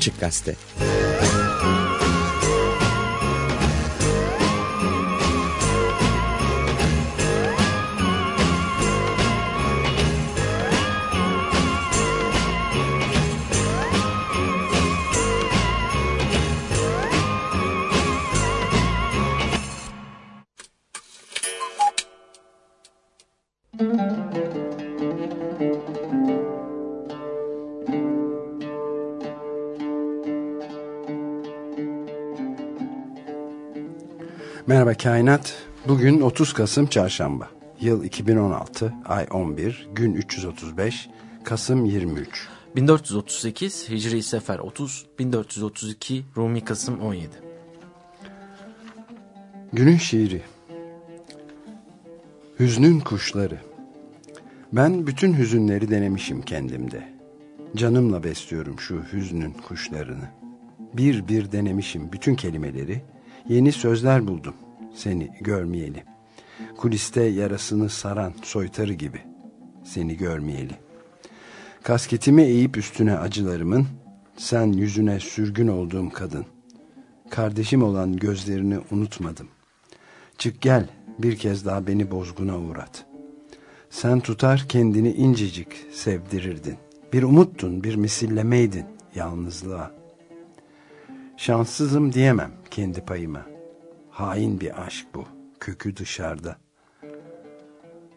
Açık Gazete Merhaba Kainat. Bugün 30 Kasım Çarşamba. Yıl 2016, ay 11, gün 335, Kasım 23. 1438 Hicri Sefer 30, 1432 Rumi Kasım 17. Günün şiiri. Hüznün kuşları. Ben bütün hüzünleri denemişim kendimde. Canımla besliyorum şu hüznün kuşlarını. Bir bir denemişim bütün kelimeleri. Yeni sözler buldum seni görmeyeli. Kuliste yarasını saran soytarı gibi seni görmeyeli. Kasketimi eğip üstüne acılarımın, sen yüzüne sürgün olduğum kadın. Kardeşim olan gözlerini unutmadım. Çık gel bir kez daha beni bozguna uğrat. Sen tutar kendini incecik sevdirirdin. Bir umuttun, bir misillemeydin yalnızlığa. Şanssızım diyemem kendi payıma. Hain bir aşk bu. Kökü dışarıda.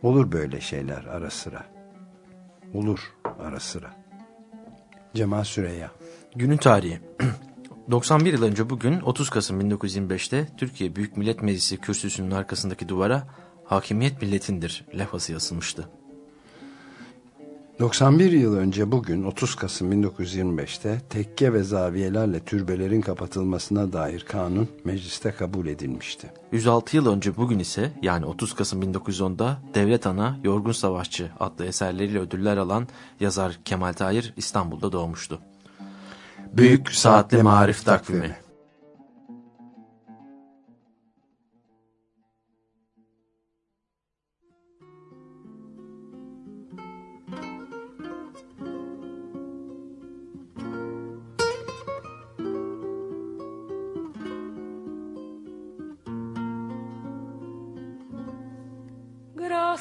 Olur böyle şeyler ara sıra. Olur ara sıra. Cemal Süreya. Günün tarihi. 91 yıl önce bugün 30 Kasım 1925'te Türkiye Büyük Millet Meclisi kürsüsünün arkasındaki duvara hakimiyet milletindir levhası yazılmıştı. 91 yıl önce bugün 30 Kasım 1925'te tekke ve zaviyelerle türbelerin kapatılmasına dair kanun mecliste kabul edilmişti. 106 yıl önce bugün ise yani 30 Kasım 1910'da Devlet Ana Yorgun Savaşçı adlı eserleriyle ödüller alan yazar Kemal Tahir İstanbul'da doğmuştu. Büyük Saatli Marif Takvimi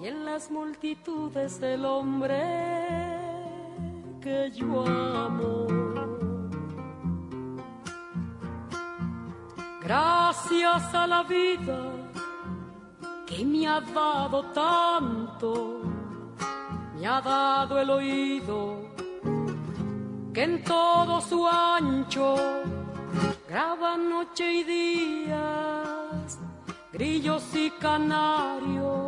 y en las multitudes del hombre que yo amo. Gracias a la vida que me ha dado tanto, me ha dado el oído que en todo su ancho graba noche y días, grillos y canarios,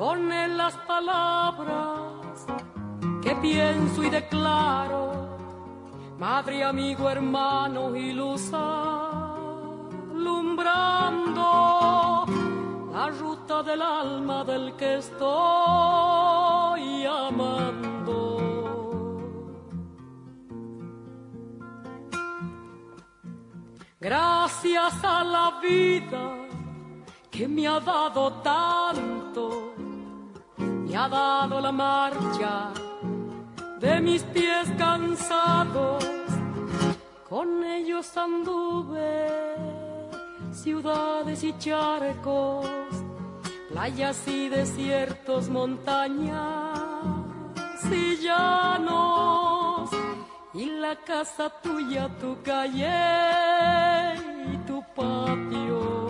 con las palabras que pienso y declaro, madre, amigo, hermano y luz alumbrando la ruta del alma del que estoy amando. Gracias a la vida que me ha dado tanto, me ha dado la marcha de mis pies cansados, con ellos anduve ciudades y charcos, playas y desiertos, montañas y llanos, y la casa tuya, tu calle y tu patio.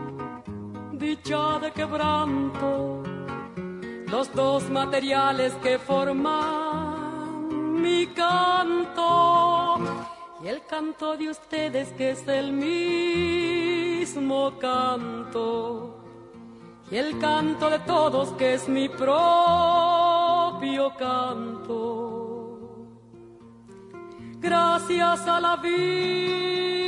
dicha de quebranto, los dos materiales que forman mi canto y el canto de ustedes que es el mismo canto y el canto de todos que es mi propio canto. Gracias a la vida.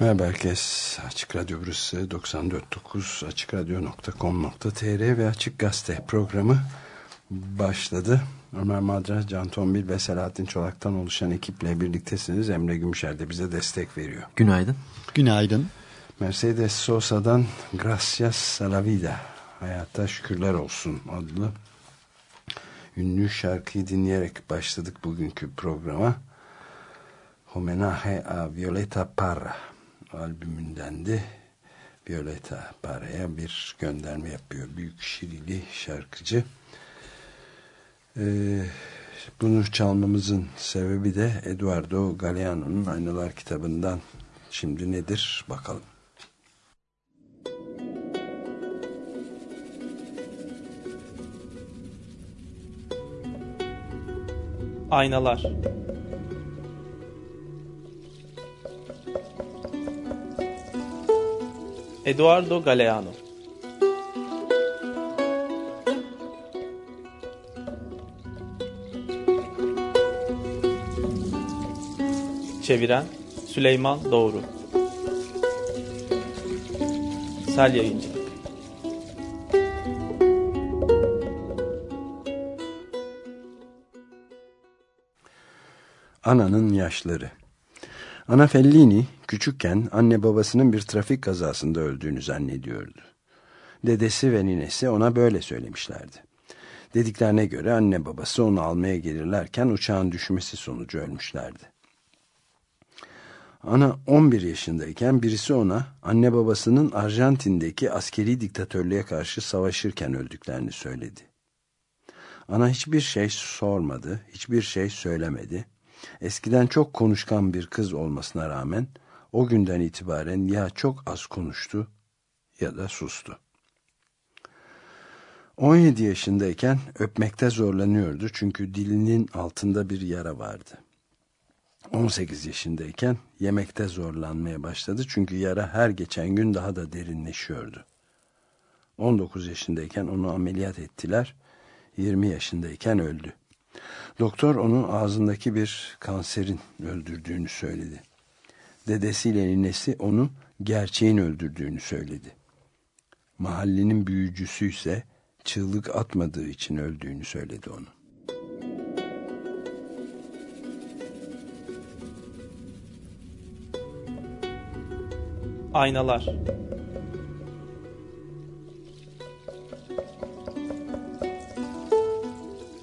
Merhaba herkes. Açık Radyo burası 94.9 açıkradyo.com.tr ve Açık Gazete programı başladı. Ömer Madra, Can Tombil ve Selahattin Çolak'tan oluşan ekiple birliktesiniz. Emre Gümüşer de bize destek veriyor. Günaydın. Günaydın. Mercedes Sosa'dan Gracias a la Vida Hayata Şükürler Olsun adlı ünlü şarkıyı dinleyerek başladık bugünkü programa. Homenaje a Violeta Parra albümündendi. Violeta Parra'ya bir gönderme yapıyor. Büyük Şirili şarkıcı. Ee, bunu çalmamızın sebebi de Eduardo Galeano'nun Aynalar kitabından şimdi nedir bakalım. Aynalar Eduardo Galeano. Çeviren Süleyman Doğru. Sel Yayıncı. Ana'nın yaşları. Ana Fellini küçükken anne babasının bir trafik kazasında öldüğünü zannediyordu. Dedesi ve ninesi ona böyle söylemişlerdi. Dediklerine göre anne babası onu almaya gelirlerken uçağın düşmesi sonucu ölmüşlerdi. Ana 11 yaşındayken birisi ona anne babasının Arjantin'deki askeri diktatörlüğe karşı savaşırken öldüklerini söyledi. Ana hiçbir şey sormadı, hiçbir şey söylemedi. Eskiden çok konuşkan bir kız olmasına rağmen o günden itibaren ya çok az konuştu ya da sustu. 17 yaşındayken öpmekte zorlanıyordu çünkü dilinin altında bir yara vardı. 18 yaşındayken yemekte zorlanmaya başladı çünkü yara her geçen gün daha da derinleşiyordu. 19 yaşındayken onu ameliyat ettiler, 20 yaşındayken öldü. Doktor onun ağzındaki bir kanserin öldürdüğünü söyledi. Dedesiyle ninesi onu gerçeğin öldürdüğünü söyledi. Mahallenin büyücüsü ise çığlık atmadığı için öldüğünü söyledi onu. Aynalar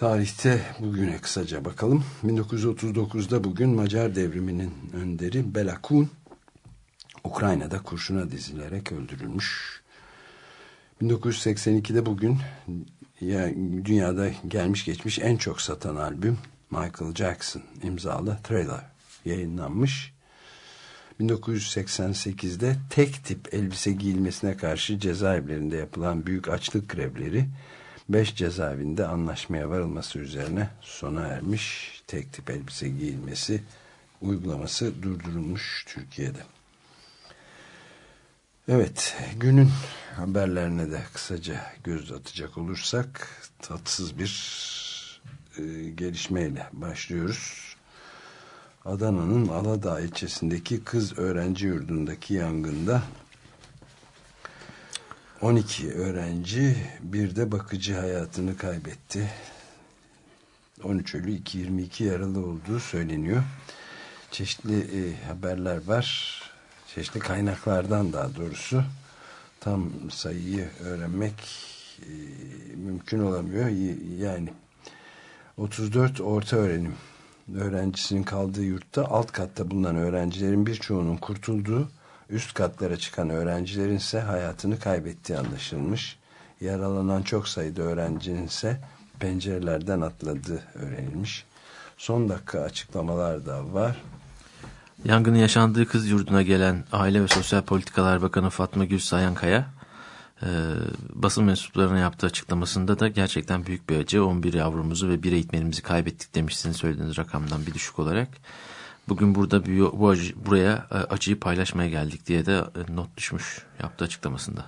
Tarihte bugüne kısaca bakalım. 1939'da bugün Macar devriminin önderi Bela Kun Ukrayna'da kurşuna dizilerek öldürülmüş. 1982'de bugün ya, dünyada gelmiş geçmiş en çok satan albüm Michael Jackson imzalı Thriller yayınlanmış. 1988'de tek tip elbise giyilmesine karşı cezaevlerinde yapılan büyük açlık grevleri 5 cezaevinde anlaşmaya varılması üzerine sona ermiş. Tek tip elbise giyilmesi uygulaması durdurulmuş Türkiye'de. Evet, günün haberlerine de kısaca göz atacak olursak tatsız bir e, gelişmeyle başlıyoruz. Adana'nın Aladağ ilçesindeki kız öğrenci yurdundaki yangında 12 öğrenci bir de bakıcı hayatını kaybetti. 13 ölü 22 yaralı olduğu söyleniyor. Çeşitli e, haberler var. Çeşitli kaynaklardan daha doğrusu tam sayıyı öğrenmek e, mümkün olamıyor. Yani 34 orta öğrenim öğrencisinin kaldığı yurtta alt katta bulunan öğrencilerin birçoğunun kurtulduğu üst katlara çıkan öğrencilerin ise hayatını kaybettiği anlaşılmış. Yaralanan çok sayıda öğrencinin ise pencerelerden atladığı öğrenilmiş. Son dakika açıklamalar da var. Yangının yaşandığı kız yurduna gelen Aile ve Sosyal Politikalar Bakanı Fatma Gül Sayankaya e, basın mensuplarına yaptığı açıklamasında da gerçekten büyük bir acı 11 yavrumuzu ve bir eğitmenimizi kaybettik demişsiniz söylediğiniz rakamdan bir düşük olarak. Bugün burada bu, acı, buraya e, acıyı paylaşmaya geldik diye de e, not düşmüş yaptığı açıklamasında.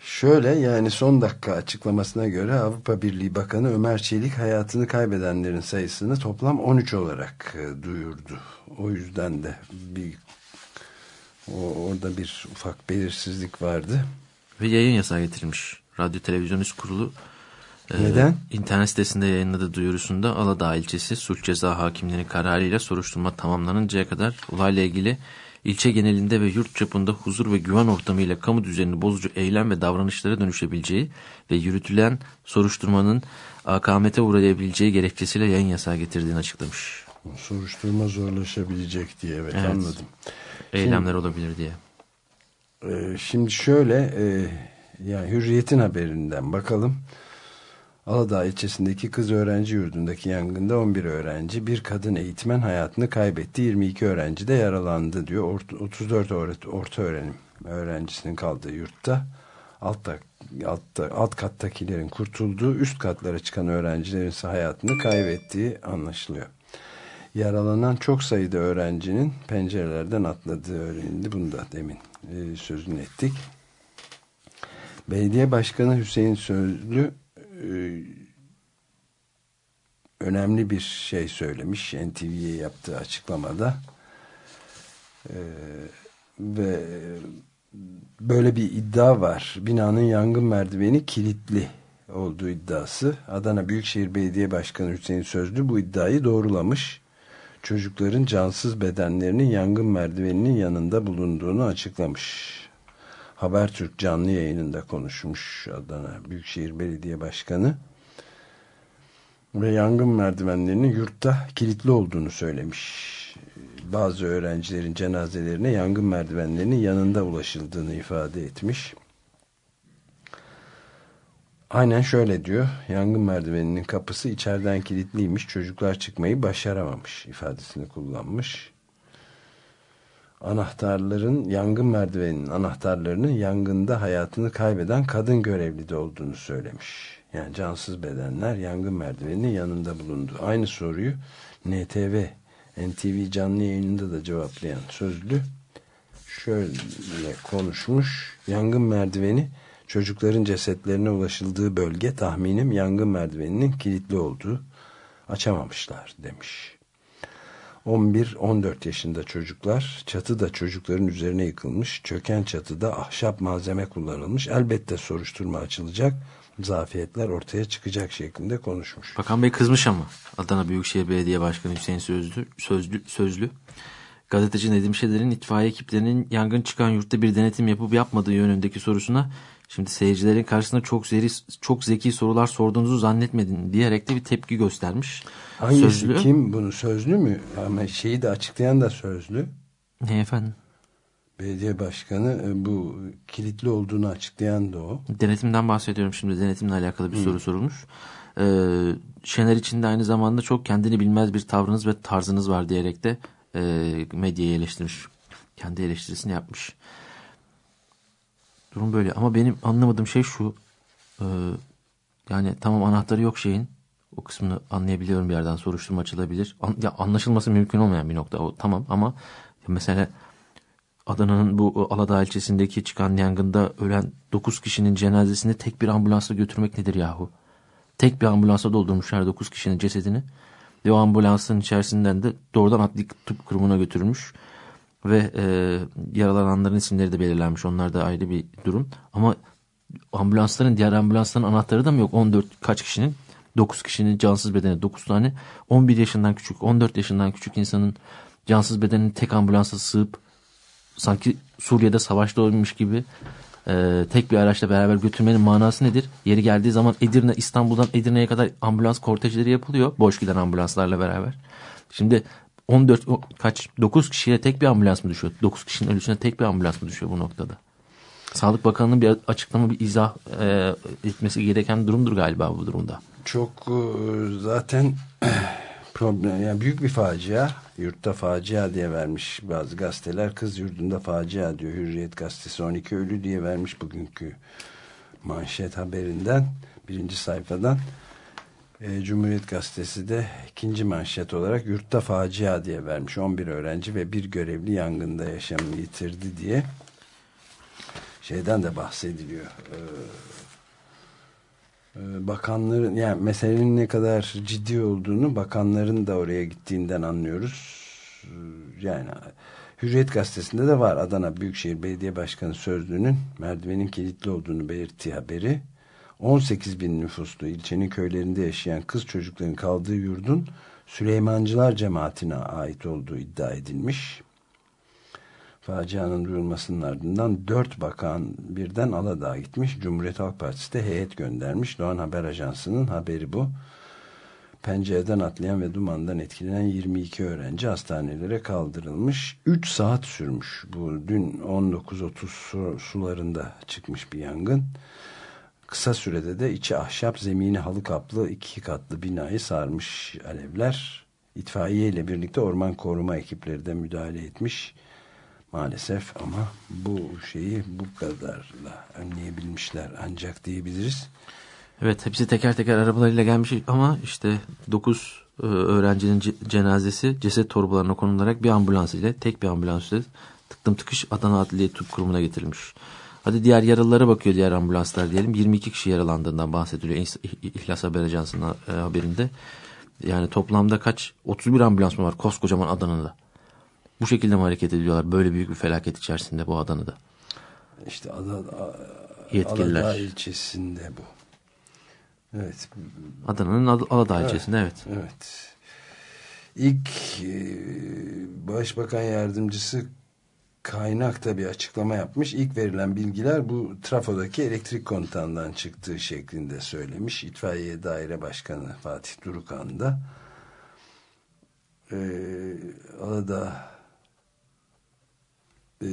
Şöyle yani son dakika açıklamasına göre Avrupa Birliği Bakanı Ömer Çelik hayatını kaybedenlerin sayısını toplam 13 olarak e, duyurdu. O yüzden de bir o, orada bir ufak belirsizlik vardı. Ve yayın yasağı getirilmiş. Radyo Televizyon Üst Kurulu Neden? E, internet sitesinde yayınladığı duyurusunda Aladağ ilçesi suç ceza hakimlerinin kararıyla soruşturma tamamlanıncaya kadar olayla ilgili ilçe genelinde ve yurt çapında huzur ve güven ortamıyla kamu düzenini bozucu eylem ve davranışlara dönüşebileceği ve yürütülen soruşturmanın akamete uğrayabileceği gerekçesiyle yayın yasağı getirdiğini açıklamış. Soruşturma zorlaşabilecek diye evet, evet. anladım. Eylemler şimdi, olabilir diye. E, şimdi şöyle e, yani Hürriyet'in haberinden bakalım. Aladağ ilçesindeki kız öğrenci yurdundaki yangında 11 öğrenci, bir kadın eğitmen hayatını kaybetti. 22 öğrenci de yaralandı diyor. 34 orta öğrenim öğrencisinin kaldığı yurtta altta, altta, alt kattakilerin kurtulduğu, üst katlara çıkan öğrencilerin ise hayatını kaybettiği anlaşılıyor. Yaralanan çok sayıda öğrencinin pencerelerden atladığı öğrenildi. Bunu da demin e, sözünü ettik. Belediye Başkanı Hüseyin Sözlü e, önemli bir şey söylemiş NTV'ye yaptığı açıklamada. E, ve böyle bir iddia var. Binanın yangın merdiveni kilitli olduğu iddiası. Adana Büyükşehir Belediye Başkanı Hüseyin Sözlü bu iddiayı doğrulamış. Çocukların cansız bedenlerinin yangın merdiveninin yanında bulunduğunu açıklamış Habertürk canlı yayınında konuşmuş Adana Büyükşehir Belediye Başkanı ve yangın merdivenlerinin yurtta kilitli olduğunu söylemiş. Bazı öğrencilerin cenazelerine yangın merdivenlerinin yanında ulaşıldığını ifade etmiş. Aynen şöyle diyor. Yangın merdiveninin kapısı içeriden kilitliymiş. Çocuklar çıkmayı başaramamış ifadesini kullanmış anahtarların yangın merdiveninin anahtarlarının yangında hayatını kaybeden kadın görevli de olduğunu söylemiş. Yani cansız bedenler yangın merdiveninin yanında bulundu. Aynı soruyu NTV, NTV canlı yayınında da cevaplayan sözlü şöyle konuşmuş. Yangın merdiveni çocukların cesetlerine ulaşıldığı bölge tahminim yangın merdiveninin kilitli olduğu açamamışlar demiş. 11-14 yaşında çocuklar çatı da çocukların üzerine yıkılmış çöken çatıda ahşap malzeme kullanılmış elbette soruşturma açılacak zafiyetler ortaya çıkacak şeklinde konuşmuş. Bakan Bey kızmış ama Adana Büyükşehir Belediye Başkanı Hüseyin Sözlü, Sözlü, Sözlü gazeteci Nedim Şeder'in itfaiye ekiplerinin yangın çıkan yurtta bir denetim yapıp yapmadığı yönündeki sorusuna Şimdi seyircilerin karşısında çok zeri, çok zeki sorular sorduğunuzu zannetmedin diyerek de bir tepki göstermiş. Hangisi Sözlü. kim bunu sözlü mü? Ama şeyi de açıklayan da sözlü. Ne efendim? Belediye başkanı e, bu kilitli olduğunu açıklayan da o. Denetimden bahsediyorum şimdi. Denetimle alakalı bir soru sorulmuş. Ee, Şener için de aynı zamanda çok kendini bilmez bir tavrınız ve tarzınız var diyerek de e, medyayı eleştirmiş. Kendi eleştirisini yapmış. Durum böyle ama benim anlamadığım şey şu. e, yani tamam anahtarı yok şeyin. O kısmını anlayabiliyorum bir yerden soruşturma açılabilir. An- ya anlaşılması mümkün olmayan bir nokta o tamam ama mesela Adana'nın bu Aladağ ilçesindeki çıkan yangında ölen 9 kişinin cenazesini tek bir ambulansla götürmek nedir yahu? Tek bir ambulansa doldurmuşlar 9 kişinin cesedini. Ve o ambulansın içerisinden de doğrudan adli tıp kurumuna götürülmüş. Ve e, yaralananların isimleri de belirlenmiş. Onlar da ayrı bir durum. Ama ambulansların diğer ambulansların anahtarı da mı yok? 14 kaç kişinin? 9 kişinin cansız bedeni 9 tane 11 yaşından küçük 14 yaşından küçük insanın cansız bedenini tek ambulansa sığıp sanki Suriye'de savaşta olmuş gibi e, tek bir araçla beraber götürmenin manası nedir? Yeri geldiği zaman Edirne İstanbul'dan Edirne'ye kadar ambulans kortejleri yapılıyor. Boş giden ambulanslarla beraber. Şimdi 14 o- kaç 9 kişiye tek bir ambulans mı düşüyor? 9 kişinin ölüsüne tek bir ambulans mı düşüyor bu noktada? Sağlık Bakanı'nın bir açıklama bir izah e, etmesi gereken durumdur galiba bu durumda. Çok e, zaten problem yani büyük bir facia. Yurtta facia diye vermiş bazı gazeteler. Kız yurdunda facia diyor. Hürriyet gazetesi 12 ölü diye vermiş bugünkü manşet haberinden. Birinci sayfadan. E, Cumhuriyet gazetesi de ikinci manşet olarak yurtta facia diye vermiş. 11 öğrenci ve bir görevli yangında yaşamını yitirdi diye. Şeyden de bahsediliyor. Ee, e, bakanların yani meselenin ne kadar ciddi olduğunu bakanların da oraya gittiğinden anlıyoruz. Ee, Yani Hürriyet gazetesinde de var Adana Büyükşehir Belediye Başkanı Sözlü'nün merdivenin kilitli olduğunu belirttiği haberi. 18 bin nüfuslu ilçenin köylerinde yaşayan kız çocukların kaldığı yurdun Süleymancılar cemaatine ait olduğu iddia edilmiş. Facianın duyulmasının ardından dört bakan birden Aladağ'a gitmiş. Cumhuriyet Halk Partisi de heyet göndermiş. Doğan Haber Ajansı'nın haberi bu. Pencereden atlayan ve dumandan etkilenen 22 öğrenci hastanelere kaldırılmış. 3 saat sürmüş. Bu dün 19.30 su, sularında çıkmış bir yangın. Kısa sürede de içi ahşap zemini halı kaplı iki katlı binayı sarmış alevler. İtfaiye ile birlikte orman koruma ekipleri de müdahale etmiş. Maalesef ama bu şeyi bu kadarla önleyebilmişler ancak diyebiliriz. Evet hepsi teker teker arabalarıyla gelmiş ama işte 9 öğrencinin ce- cenazesi ceset torbalarına konularak bir ambulans ile tek bir ambulans ile tıktım tıkış Adana Adliye Tıp Kurumu'na getirilmiş. Hadi diğer yaralılara bakıyor diğer ambulanslar diyelim. 22 kişi yaralandığından bahsediliyor İhlas- Haber Ajansı'nın e, haberinde. Yani toplamda kaç? 31 ambulans mı var koskocaman Adana'da? Bu şekilde mi hareket ediyorlar? Böyle büyük bir felaket içerisinde bu Adana'da. İşte Adana, Yetkililer. Aladağ ilçesinde bu. Evet. Adana'nın Al- Aladağ ilçesinde evet. Evet. İlk e, Başbakan Yardımcısı kaynakta bir açıklama yapmış. İlk verilen bilgiler bu trafodaki elektrik kontağından çıktığı şeklinde söylemiş. İtfaiye Daire Başkanı Fatih Durukan da. Ee, Aladağ e,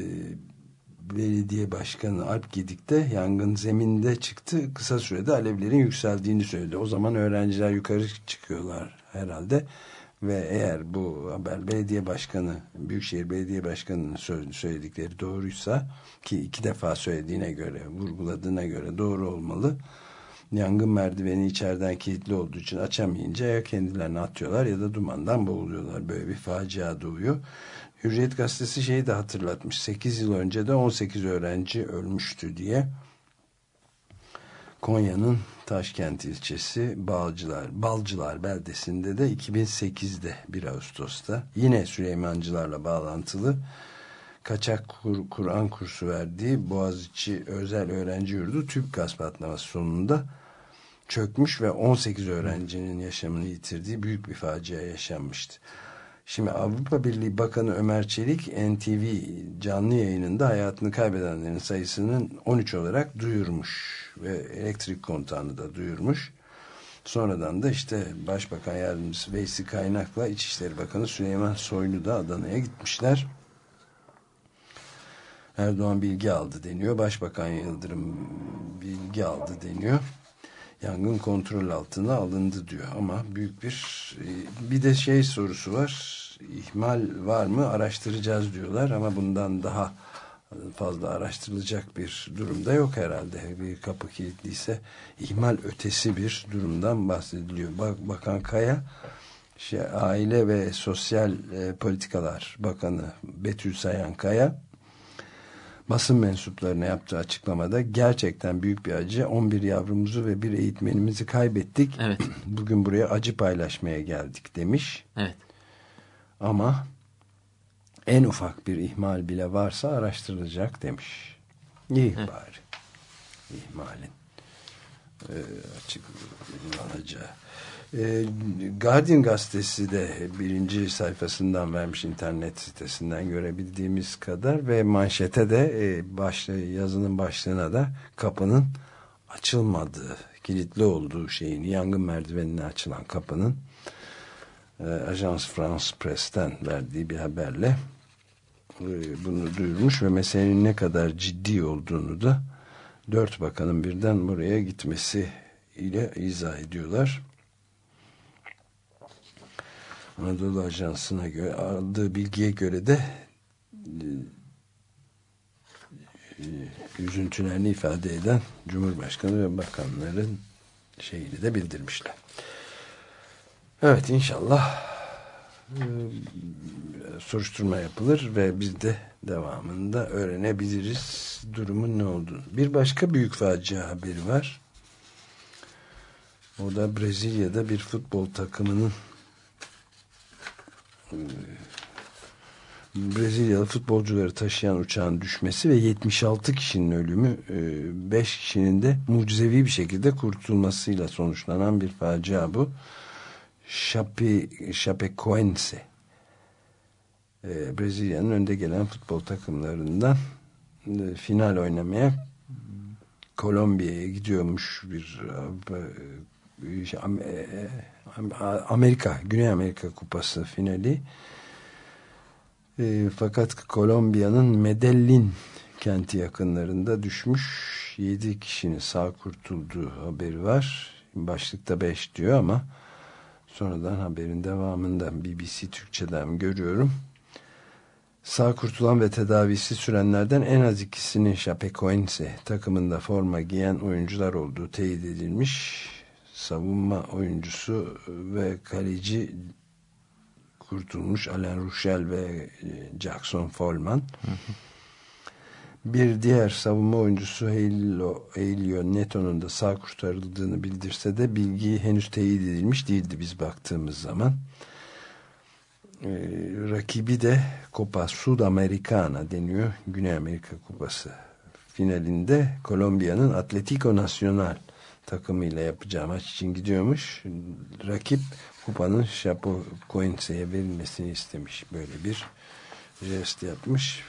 belediye başkanı Alp Gedik de yangın zeminde çıktı. Kısa sürede alevlerin yükseldiğini söyledi. O zaman öğrenciler yukarı çıkıyorlar herhalde. Ve eğer bu haber belediye başkanı, Büyükşehir Belediye Başkanı'nın sö- söyledikleri doğruysa ki iki defa söylediğine göre, vurguladığına göre doğru olmalı. Yangın merdiveni içeriden kilitli olduğu için açamayınca ya kendilerini atıyorlar ya da dumandan boğuluyorlar. Böyle bir facia doğuyor. Hürriyet gazetesi şeyi de hatırlatmış. 8 yıl önce de 18 öğrenci ölmüştü diye. Konya'nın Taşkent ilçesi Balcılar, Balcılar beldesinde de 2008'de 1 Ağustos'ta yine Süleymancılarla bağlantılı kaçak Kur- Kur'an kursu verdiği Boğaziçi Özel Öğrenci Yurdu gaz patlaması sonunda çökmüş ve 18 öğrencinin yaşamını yitirdiği büyük bir facia yaşanmıştı. Şimdi Avrupa Birliği Bakanı Ömer Çelik NTV canlı yayınında hayatını kaybedenlerin sayısının 13 olarak duyurmuş ve elektrik kontağını da duyurmuş. Sonradan da işte Başbakan Yardımcısı Veysi Kaynak'la İçişleri Bakanı Süleyman Soylu da Adana'ya gitmişler. Erdoğan bilgi aldı deniyor. Başbakan Yıldırım bilgi aldı deniyor. Yangın kontrol altına alındı diyor ama büyük bir e, bir de şey sorusu var. İhmal var mı araştıracağız diyorlar ama bundan daha fazla araştırılacak bir durumda yok herhalde. Bir kapı kilitliyse ihmal ötesi bir durumdan bahsediliyor. Bak, Bakan Kaya şey, Aile ve Sosyal e, Politikalar Bakanı Betül Sayan Kaya basın mensuplarına yaptığı açıklamada gerçekten büyük bir acı 11 yavrumuzu ve bir eğitmenimizi kaybettik. Evet. Bugün buraya acı paylaşmaya geldik demiş. Evet. Ama en ufak bir ihmal bile varsa araştırılacak demiş. İyi Evet. bari. İhmalin e, açıklanacağı. E, Guardian gazetesi de birinci sayfasından vermiş internet sitesinden görebildiğimiz kadar ve manşete de e, başlığı, yazının başlığına da kapının açılmadığı, kilitli olduğu şeyin, yangın merdivenine açılan kapının e, Ajans France Press'ten verdiği bir haberle e, bunu duyurmuş ve meselenin ne kadar ciddi olduğunu da dört bakanın birden buraya gitmesi ile izah ediyorlar. Anadolu Ajansı'na göre aldığı bilgiye göre de e, e, üzüntülerini ifade eden Cumhurbaşkanı ve bakanların şeyini de bildirmişler. Evet inşallah e, soruşturma yapılır ve biz de devamında öğrenebiliriz durumun ne olduğunu. Bir başka büyük facia haberi var. O da Brezilya'da bir futbol takımının Brezilyalı futbolcuları taşıyan uçağın düşmesi ve 76 kişinin ölümü 5 kişinin de mucizevi bir şekilde kurtulmasıyla sonuçlanan bir facia bu. Chape, Chapecoense e, Brezilya'nın önde gelen futbol takımlarından e, final oynamaya Kolombiya'ya gidiyormuş bir e, Amerika, Güney Amerika Kupası finali. E, fakat Kolombiya'nın Medellin kenti yakınlarında düşmüş 7 kişinin sağ kurtulduğu haberi var. Başlıkta 5 diyor ama sonradan haberin devamında BBC Türkçe'den görüyorum. Sağ kurtulan ve tedavisi sürenlerden en az ikisinin Chapecoense takımında forma giyen oyuncular olduğu teyit edilmiş. Savunma oyuncusu ve kaleci kurtulmuş Alain Rouchel ve Jackson Follman. Hı hı. Bir diğer savunma oyuncusu Helio, Neto'nun da sağ kurtarıldığını bildirse de bilgi henüz teyit edilmiş değildi biz baktığımız zaman. Ee, rakibi de Copa Sudamericana deniyor. Güney Amerika Kupası finalinde Kolombiya'nın Atletico Nacional takımıyla yapacağı maç için gidiyormuş. Rakip kupanın Chapecoense'ye verilmesini istemiş. Böyle bir jest yapmış.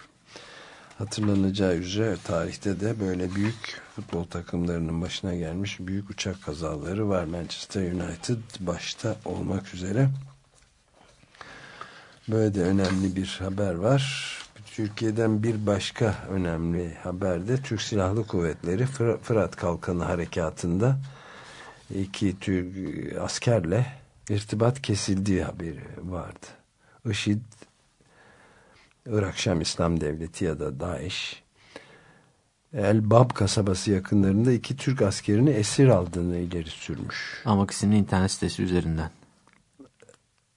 Hatırlanacağı üzere tarihte de böyle büyük futbol takımlarının başına gelmiş büyük uçak kazaları var. Manchester United başta olmak üzere. Böyle de önemli bir haber var. Türkiye'den bir başka önemli haber de Türk Silahlı Kuvvetleri Fırat Kalkanı Harekatı'nda iki Türk askerle irtibat kesildiği haberi vardı. IŞİD Irak Şam İslam Devleti ya da DAEŞ El Bab kasabası yakınlarında iki Türk askerini esir aldığını ileri sürmüş. Amaks'in internet sitesi üzerinden.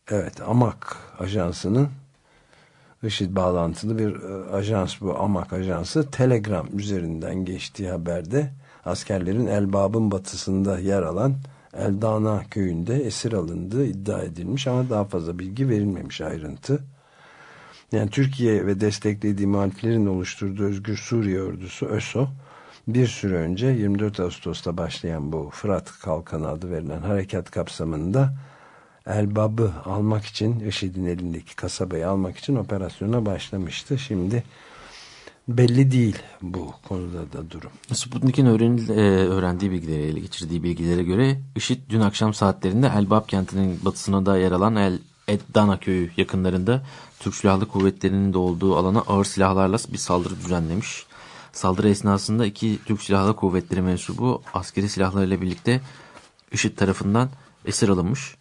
Evet Amak ajansının IŞİD bağlantılı bir e, ajans bu Amak ajansı Telegram üzerinden geçtiği haberde askerlerin Elbab'ın batısında yer alan Eldana köyünde esir alındığı iddia edilmiş ama daha fazla bilgi verilmemiş ayrıntı. Yani Türkiye ve desteklediği muhaliflerin oluşturduğu Özgür Suriye Ordusu ÖSO bir süre önce 24 Ağustos'ta başlayan bu Fırat Kalkanı adı verilen harekat kapsamında Elbab'ı almak için IŞİD'in elindeki kasabayı almak için operasyona başlamıştı. Şimdi belli değil bu konuda da durum. Sputnik'in e, öğrendiği bilgilere, ele geçirdiği bilgilere göre IŞİD dün akşam saatlerinde Elbab kentinin batısına da yer alan El Eddana köyü yakınlarında Türk Silahlı Kuvvetleri'nin de olduğu alana ağır silahlarla bir saldırı düzenlemiş. Saldırı esnasında iki Türk Silahlı Kuvvetleri mensubu askeri silahlarıyla birlikte IŞİD tarafından esir alınmış.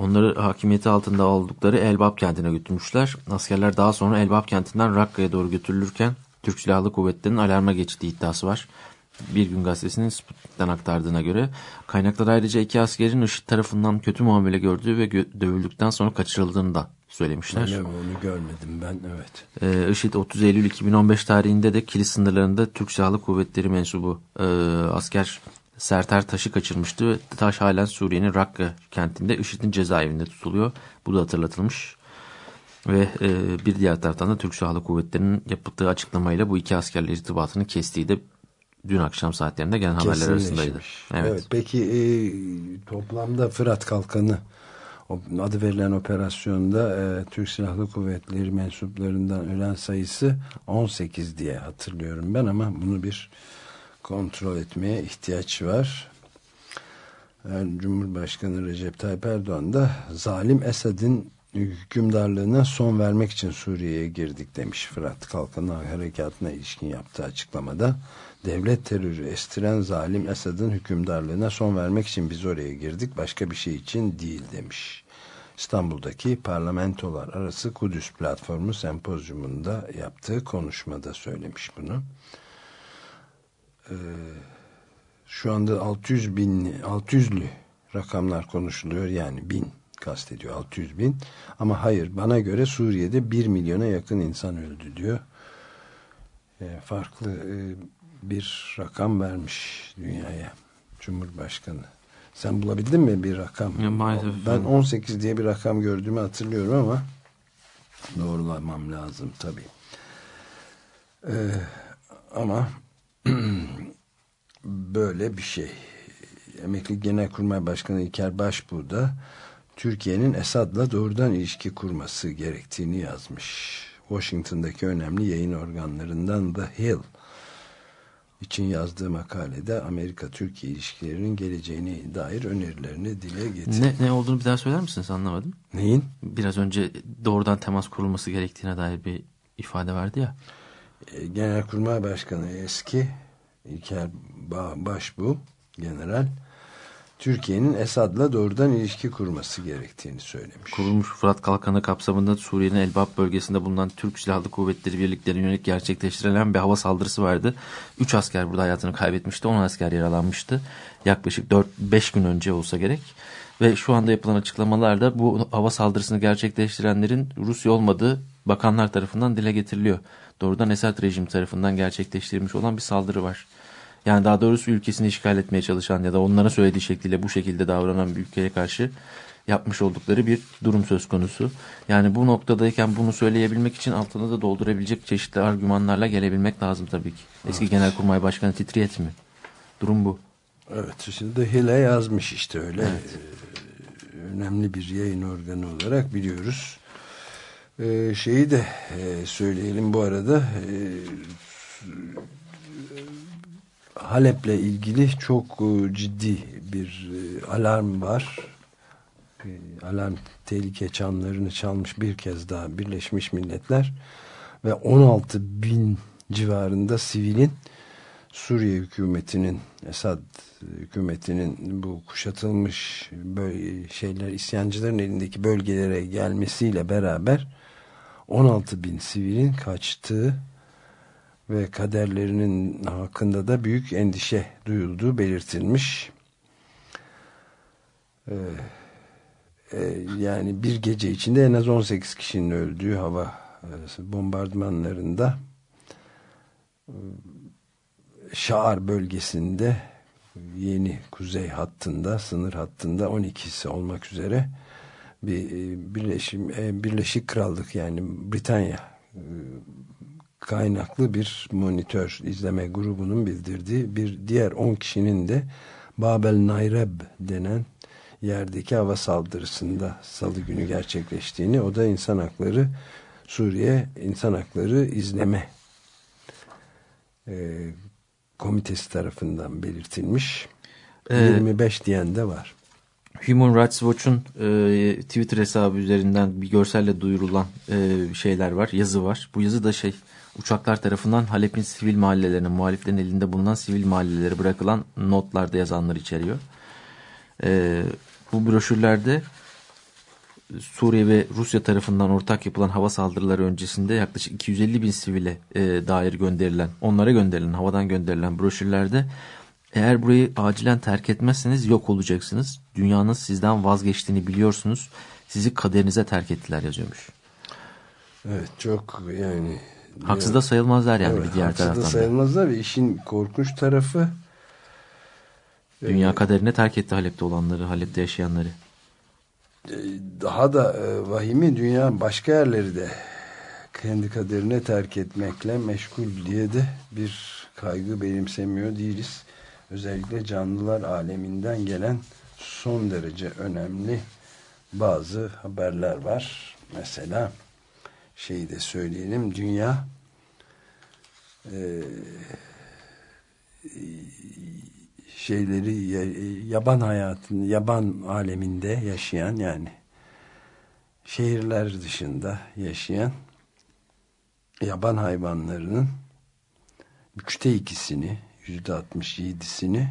Onları hakimiyeti altında oldukları Elbap kentine götürmüşler. Askerler daha sonra Elbap kentinden Rakka'ya doğru götürülürken Türk Silahlı Kuvvetleri'nin alarma geçtiği iddiası var. Bir gün gazetesinin Sputnik'ten aktardığına göre kaynaklar ayrıca iki askerin IŞİD tarafından kötü muamele gördüğü ve dövüldükten sonra kaçırıldığını da söylemişler. Öyle mi? Onu görmedim ben evet. Ee, IŞİD 30 Eylül 2015 tarihinde de kilis sınırlarında Türk Silahlı Kuvvetleri mensubu e, asker Serter Taş'ı kaçırmıştı ve Taş halen Suriye'nin Rakka kentinde IŞİD'in cezaevinde tutuluyor. Bu da hatırlatılmış. Ve e, bir diğer taraftan da Türk Silahlı Kuvvetleri'nin yaptığı açıklamayla bu iki askerle irtibatını kestiği de dün akşam saatlerinde gelen haberler arasındaydı. Evet. evet. Peki e, toplamda Fırat Kalkanı adı verilen operasyonda e, Türk Silahlı Kuvvetleri mensuplarından ölen sayısı 18 diye hatırlıyorum ben ama bunu bir kontrol etmeye ihtiyaç var. Yani Cumhurbaşkanı Recep Tayyip Erdoğan da zalim Esad'ın hükümdarlığına son vermek için Suriye'ye girdik demiş Fırat Kalkanı Harekatı'na ilişkin yaptığı açıklamada. Devlet terörü estiren zalim Esad'ın hükümdarlığına son vermek için biz oraya girdik başka bir şey için değil demiş. İstanbul'daki parlamentolar arası Kudüs platformu sempozyumunda yaptığı konuşmada söylemiş bunu. Ee, şu anda 600 bin 600'lü rakamlar konuşuluyor. Yani bin kastediyor 600 bin. Ama hayır bana göre Suriye'de 1 milyona yakın insan öldü diyor. E, farklı e, bir rakam vermiş dünyaya Cumhurbaşkanı. Sen bulabildin mi bir rakam? Ya, maalesef. Ben 18 diye bir rakam gördüğümü hatırlıyorum ama doğrulamam lazım tabi ee, ama böyle bir şey Emekli Genelkurmay Başkanı İlker Başbuğ da Türkiye'nin Esad'la doğrudan ilişki kurması gerektiğini yazmış. Washington'daki önemli yayın organlarından The Hill için yazdığı makalede Amerika-Türkiye ilişkilerinin geleceğine dair önerilerini dile getirdi. Ne, ne olduğunu bir daha söyler misiniz anlamadım. Neyin? Biraz önce doğrudan temas kurulması gerektiğine dair bir ifade verdi ya. Genelkurmay Başkanı eski İlker Başbuğ general Türkiye'nin Esad'la doğrudan ilişki kurması gerektiğini söylemiş. Kurulmuş Fırat Kalkanı kapsamında Suriye'nin Elbap bölgesinde bulunan Türk Silahlı Kuvvetleri birliklerine yönelik gerçekleştirilen bir hava saldırısı vardı. 3 asker burada hayatını kaybetmişti, 10 asker yaralanmıştı. Yaklaşık 4-5 gün önce olsa gerek. Ve şu anda yapılan açıklamalarda bu hava saldırısını gerçekleştirenlerin Rusya olmadığı bakanlar tarafından dile getiriliyor. Doğrudan Esad rejim tarafından gerçekleştirilmiş olan bir saldırı var. Yani daha doğrusu ülkesini işgal etmeye çalışan ya da onların söylediği şekliyle bu şekilde davranan bir ülkeye karşı yapmış oldukları bir durum söz konusu. Yani bu noktadayken bunu söyleyebilmek için altını da doldurabilecek çeşitli argümanlarla gelebilmek lazım tabii ki. Eski evet. Genelkurmay Başkanı titriyet mi? Durum bu. Evet şimdi Hile yazmış işte öyle. Evet. Ee, önemli bir yayın organı olarak biliyoruz. Ee, şeyi de e, söyleyelim bu arada. E, Halep'le ilgili çok e, ciddi bir e, alarm var. E, alarm tehlike çanlarını çalmış bir kez daha Birleşmiş Milletler ve 16 bin civarında sivilin Suriye hükümetinin Esad hükümetinin bu kuşatılmış böyle şeyler isyancıların elindeki bölgelere gelmesiyle beraber 16 bin sivilin kaçtığı ve kaderlerinin hakkında da büyük endişe duyulduğu belirtilmiş. Ee, e, yani bir gece içinde en az 18 kişinin öldüğü hava e, bombardımanlarında e, Şaar bölgesinde yeni kuzey hattında sınır hattında 12'si olmak üzere bir e, birleşim e, Birleşik Krallık yani Britanya kaynaklı bir monitör izleme grubunun bildirdiği bir diğer 10 kişinin de Babel Nayreb denen yerdeki hava saldırısında salı günü gerçekleştiğini o da insan hakları Suriye İnsan Hakları İzleme e, Komitesi tarafından belirtilmiş. Ee, 25 diyen de var. Human Rights Watch'un e, Twitter hesabı üzerinden bir görselle duyurulan e, şeyler var, yazı var. Bu yazı da şey uçaklar tarafından Halep'in sivil mahallelerine, muhaliflerin elinde bulunan sivil mahallelere bırakılan notlarda yazanlar içeriyor. E, bu broşürlerde Suriye ve Rusya tarafından ortak yapılan hava saldırıları öncesinde yaklaşık 250 bin sivile e, dair gönderilen, onlara gönderilen, havadan gönderilen broşürlerde eğer burayı acilen terk etmezseniz yok olacaksınız. Dünyanın sizden vazgeçtiğini biliyorsunuz. Sizi kaderinize terk ettiler yazıyormuş. Evet çok yani Haksız da sayılmazlar yani evet, bir diğer haksız taraftan. da da. sayılmazlar ve işin korkunç tarafı Dünya kaderine terk etti Halep'te olanları, Halep'te yaşayanları. daha da e, vahimi dünya başka yerleri de kendi kaderine terk etmekle meşgul diye de bir kaygı benimsemiyor değiliz. Özellikle canlılar aleminden gelen son derece önemli bazı haberler var. Mesela şeyi de söyleyelim dünya e, şeyleri ya- yaban hayatını yaban aleminde yaşayan yani şehirler dışında yaşayan yaban hayvanlarının üçte ikisini yüzde altmış yedisini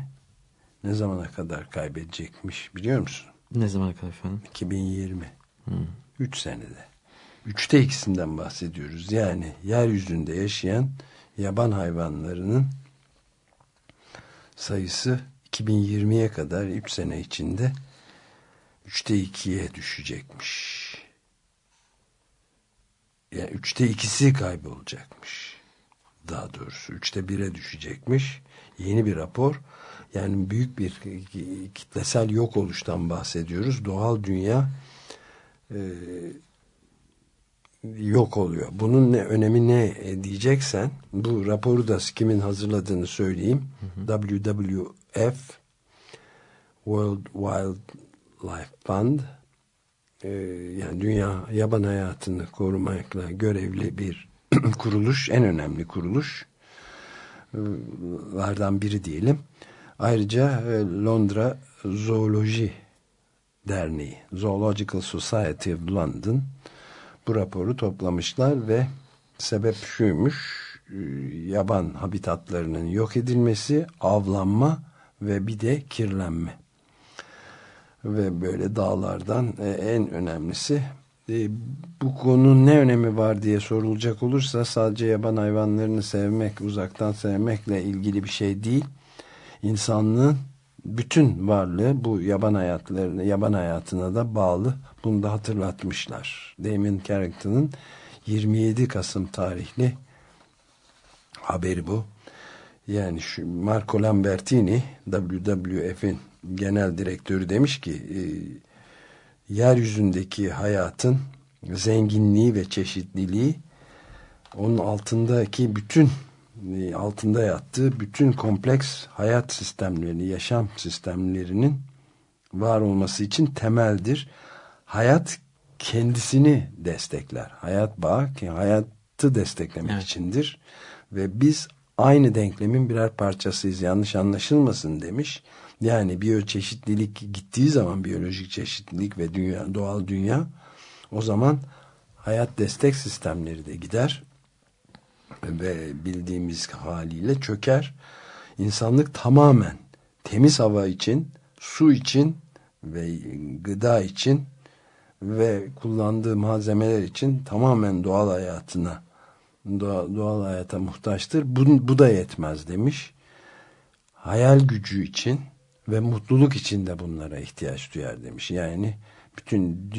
ne zamana kadar kaybedecekmiş biliyor musun? Ne zaman kadar efendim? 2020. Üç senede. Üçte ikisinden bahsediyoruz. Yani yeryüzünde yaşayan yaban hayvanlarının sayısı 2020'ye kadar 3 sene içinde üçte ikiye düşecekmiş. Yani üçte ikisi kaybolacakmış. Daha doğrusu üçte bire düşecekmiş. Yeni bir rapor. Yani büyük bir kitlesel yok oluştan bahsediyoruz. Doğal dünya e, yok oluyor. Bunun ne önemi ne diyeceksen bu raporu da kimin hazırladığını söyleyeyim. WWF World Wildlife Fund e, yani dünya yaban hayatını korumakla görevli bir kuruluş, en önemli kuruluş lardan biri diyelim. Ayrıca e, Londra Zooloji Derneği, Zoological Society of London bu raporu toplamışlar ve sebep şuymuş, e, yaban habitatlarının yok edilmesi, avlanma ve bir de kirlenme. Ve böyle dağlardan e, en önemlisi e, bu konunun ne önemi var diye sorulacak olursa sadece yaban hayvanlarını sevmek, uzaktan sevmekle ilgili bir şey değil. İnsanlığın bütün varlığı bu yaban hayatlarına, yaban hayatına da bağlı. Bunu da hatırlatmışlar. Damien Carrington'ın 27 Kasım tarihli haberi bu. Yani şu Marco Lambertini WWF'in genel direktörü demiş ki e, yeryüzündeki hayatın zenginliği ve çeşitliliği onun altındaki bütün e, altında yattığı bütün kompleks hayat sistemlerini, yaşam sistemlerinin var olması için temeldir. Hayat kendisini destekler. Hayat bağı hayatı desteklemek Evet. içindir. Ve biz aynı denklemin birer parçasıyız. Yanlış anlaşılmasın demiş. Yani biyoçeşitlilik gittiği zaman biyolojik çeşitlilik ve dünya, doğal dünya o zaman hayat destek sistemleri de gider ve bildiğimiz haliyle çöker. İnsanlık tamamen temiz hava için, su için ve gıda için ve kullandığı malzemeler için tamamen doğal hayatına doğa- doğal hayata muhtaçtır. Bu, bu da yetmez demiş. Hayal gücü için ve mutluluk için de bunlara ihtiyaç duyar demiş. Yani bütün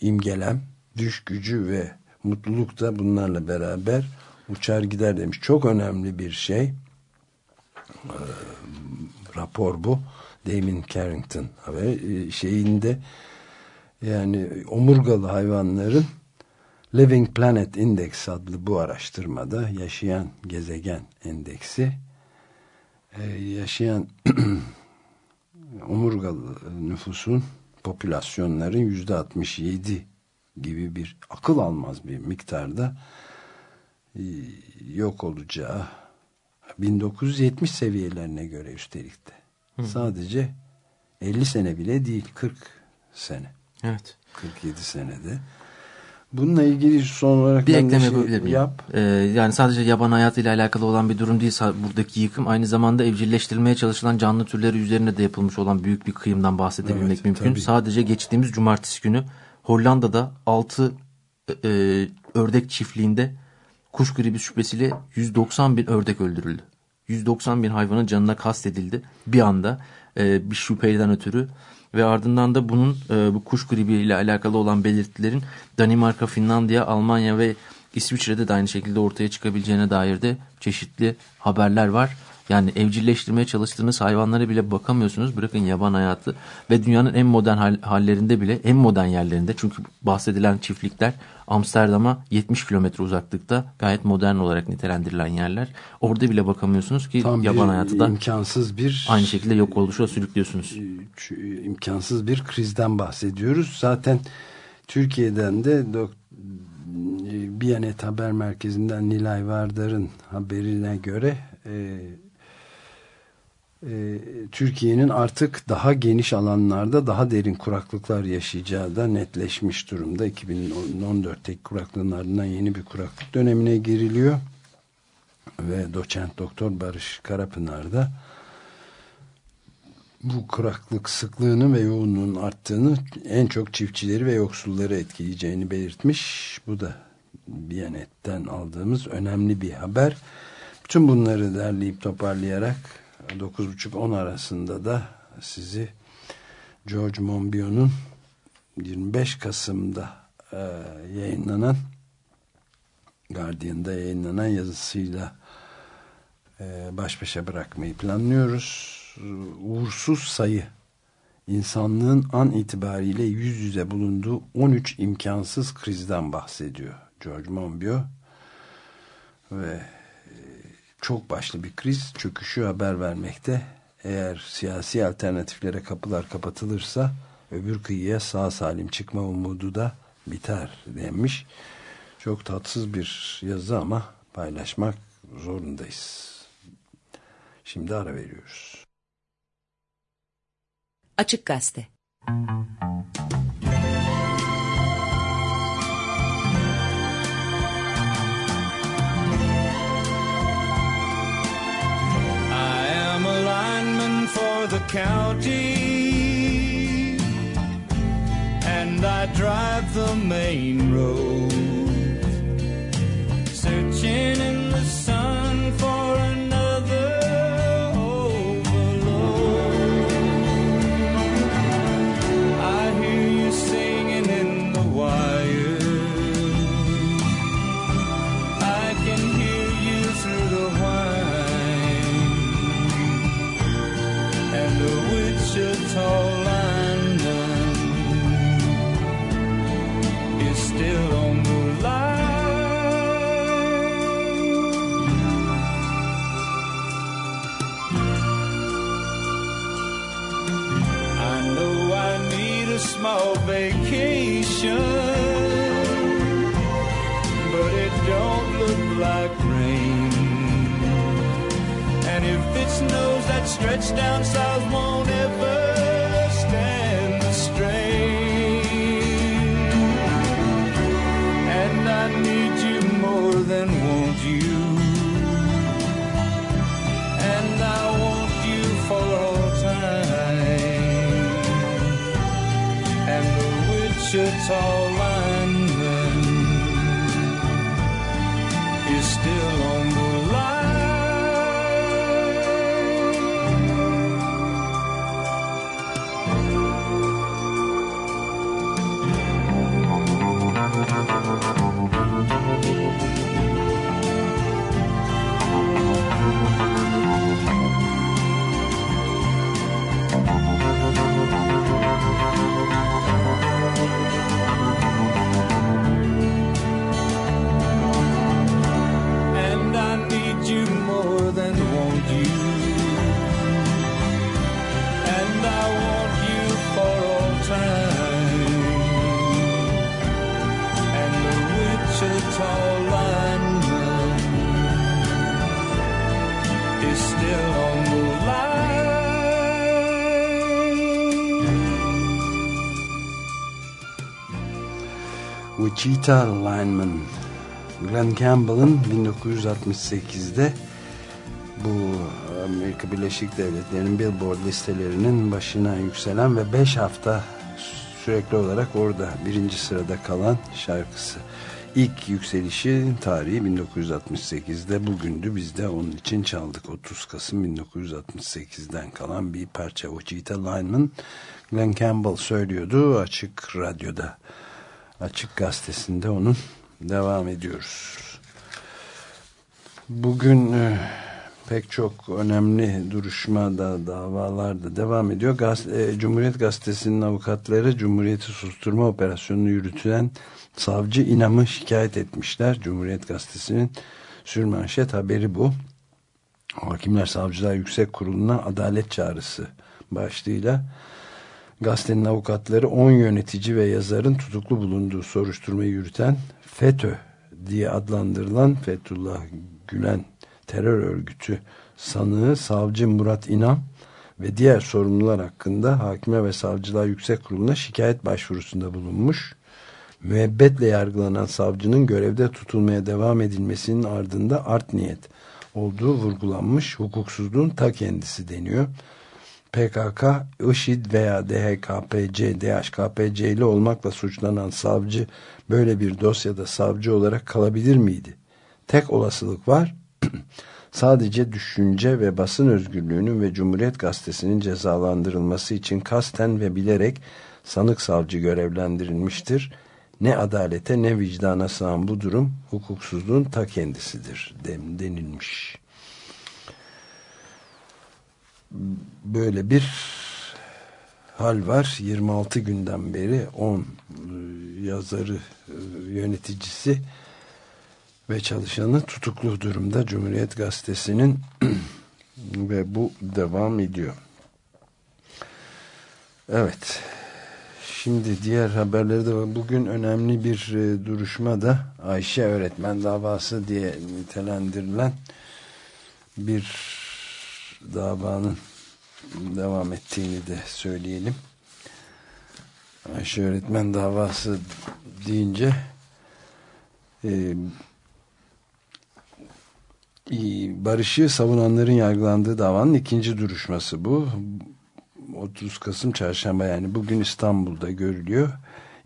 imgelem, düş gücü ve mutluluk da bunlarla beraber uçar gider demiş. Çok önemli bir şey. Ee, rapor bu. Damien Carrington haberi. Ee, şeyinde yani omurgalı hayvanların Living Planet Index adlı bu araştırmada yaşayan gezegen endeksi e, yaşayan omurgalı Kongalı nüfusun popülasyonların yüzde 67 gibi bir akıl almaz bir miktarda e, yok olacağı 1970 seviyelerine göre üstelik de. Hı. Sadece 50 sene bile değil 40 sene. Evet. 47 senede. Bununla ilgili son olarak bir ekleme şey yapabilir miyim? Yap. Ee, yani sadece yaban hayatıyla alakalı olan bir durum değil buradaki yıkım. Aynı zamanda evcilleştirilmeye çalışılan canlı türleri üzerine de yapılmış olan büyük bir kıyımdan bahsedebilmek evet, mümkün. Tabii. Sadece geçtiğimiz cumartesi günü Hollanda'da 6 e, e, ördek çiftliğinde kuş gribi şüphesiyle 190 bin ördek öldürüldü. 190 bin hayvanın canına kastedildi bir anda e, bir şüpheden ötürü ve ardından da bunun e, bu kuş gribi ile alakalı olan belirtilerin Danimarka, Finlandiya, Almanya ve İsviçre'de de aynı şekilde ortaya çıkabileceğine dair de çeşitli haberler var. Yani evcilleştirmeye çalıştığınız hayvanlara bile bakamıyorsunuz. Bırakın yaban hayatı ve dünyanın en modern hallerinde bile en modern yerlerinde çünkü bahsedilen çiftlikler Amsterdam'a 70 kilometre uzaklıkta gayet modern olarak nitelendirilen yerler. Orada bile bakamıyorsunuz ki Tam yaban hayatı da imkansız bir aynı şekilde yok oluşa sürüklüyorsunuz. imkansız bir krizden bahsediyoruz. Zaten Türkiye'den de Biyanet Haber Merkezi'nden Nilay Vardar'ın haberine göre e, e, Türkiye'nin artık daha geniş alanlarda daha derin kuraklıklar yaşayacağı da netleşmiş durumda. 2014'teki kuraklığın ardından yeni bir kuraklık dönemine giriliyor. Ve doçent doktor Barış Karapınar da bu kuraklık sıklığının ve yoğunluğun arttığını en çok çiftçileri ve yoksulları etkileyeceğini belirtmiş. Bu da Biyanet'ten aldığımız önemli bir haber. Bütün bunları derleyip toparlayarak 9.30-10 arasında da sizi George Monbiot'un 25 Kasım'da e, yayınlanan Guardian'da yayınlanan yazısıyla e, baş başa bırakmayı planlıyoruz. Uğursuz sayı insanlığın an itibariyle yüz yüze bulunduğu 13 imkansız krizden bahsediyor George Monbiot ve çok başlı bir kriz çöküşü haber vermekte. Eğer siyasi alternatiflere kapılar kapatılırsa öbür kıyıya sağ salim çıkma umudu da biter demiş. Çok tatsız bir yazı ama paylaşmak zorundayız. Şimdi ara veriyoruz. Açık Gazete the county. And I drive the main road searching in the sun for vacation, but it don't look like rain. And if it snows, that stretch down south won't ever Wichita lineman Wichita Lineman Glenn Campbell'ın 1968'de bu Amerika Birleşik Devletleri'nin Billboard listelerinin başına yükselen ve 5 hafta sürekli olarak orada birinci sırada kalan şarkısı. İlk yükselişi tarihi 1968'de bugündü. Biz de onun için çaldık. 30 Kasım 1968'den kalan bir parça. Wichita Lineman Glenn Campbell söylüyordu açık radyoda. Açık gazetesinde onun devam ediyoruz. Bugün e, pek çok önemli duruşma da davalar da devam ediyor. Gaz, e, Cumhuriyet Gazetesi'nin avukatları Cumhuriyeti susturma operasyonunu yürütülen savcı İnam'ı şikayet etmişler. Cumhuriyet Gazetesi'nin sürmanşet haberi bu. Hakimler Savcılar Yüksek Kurulu'na adalet çağrısı başlığıyla gazetenin avukatları 10 yönetici ve yazarın tutuklu bulunduğu soruşturmayı yürüten FETÖ diye adlandırılan Fethullah Gülen terör örgütü sanığı savcı Murat İnam ve diğer sorumlular hakkında Hakime ve Savcılar Yüksek Kurulu'na şikayet başvurusunda bulunmuş. Müebbetle yargılanan savcının görevde tutulmaya devam edilmesinin ardında art niyet olduğu vurgulanmış. Hukuksuzluğun ta kendisi deniyor. PKK, IŞİD veya DHKPC, DHKPC'li olmakla suçlanan savcı böyle bir dosyada savcı olarak kalabilir miydi? Tek olasılık var. Sadece düşünce ve basın özgürlüğünün ve Cumhuriyet Gazetesi'nin cezalandırılması için kasten ve bilerek sanık savcı görevlendirilmiştir. Ne adalete ne vicdana sığan bu durum hukuksuzluğun ta kendisidir denilmiş böyle bir hal var. 26 günden beri 10 e, yazarı, e, yöneticisi ve çalışanı tutuklu durumda Cumhuriyet Gazetesi'nin ve bu devam ediyor. Evet. Şimdi diğer haberleri de var. Bugün önemli bir e, duruşma da Ayşe öğretmen davası diye nitelendirilen bir davanın devam ettiğini de söyleyelim. Ayşe öğretmen davası deyince e, barışı savunanların yargılandığı davanın ikinci duruşması bu. 30 Kasım Çarşamba yani bugün İstanbul'da görülüyor.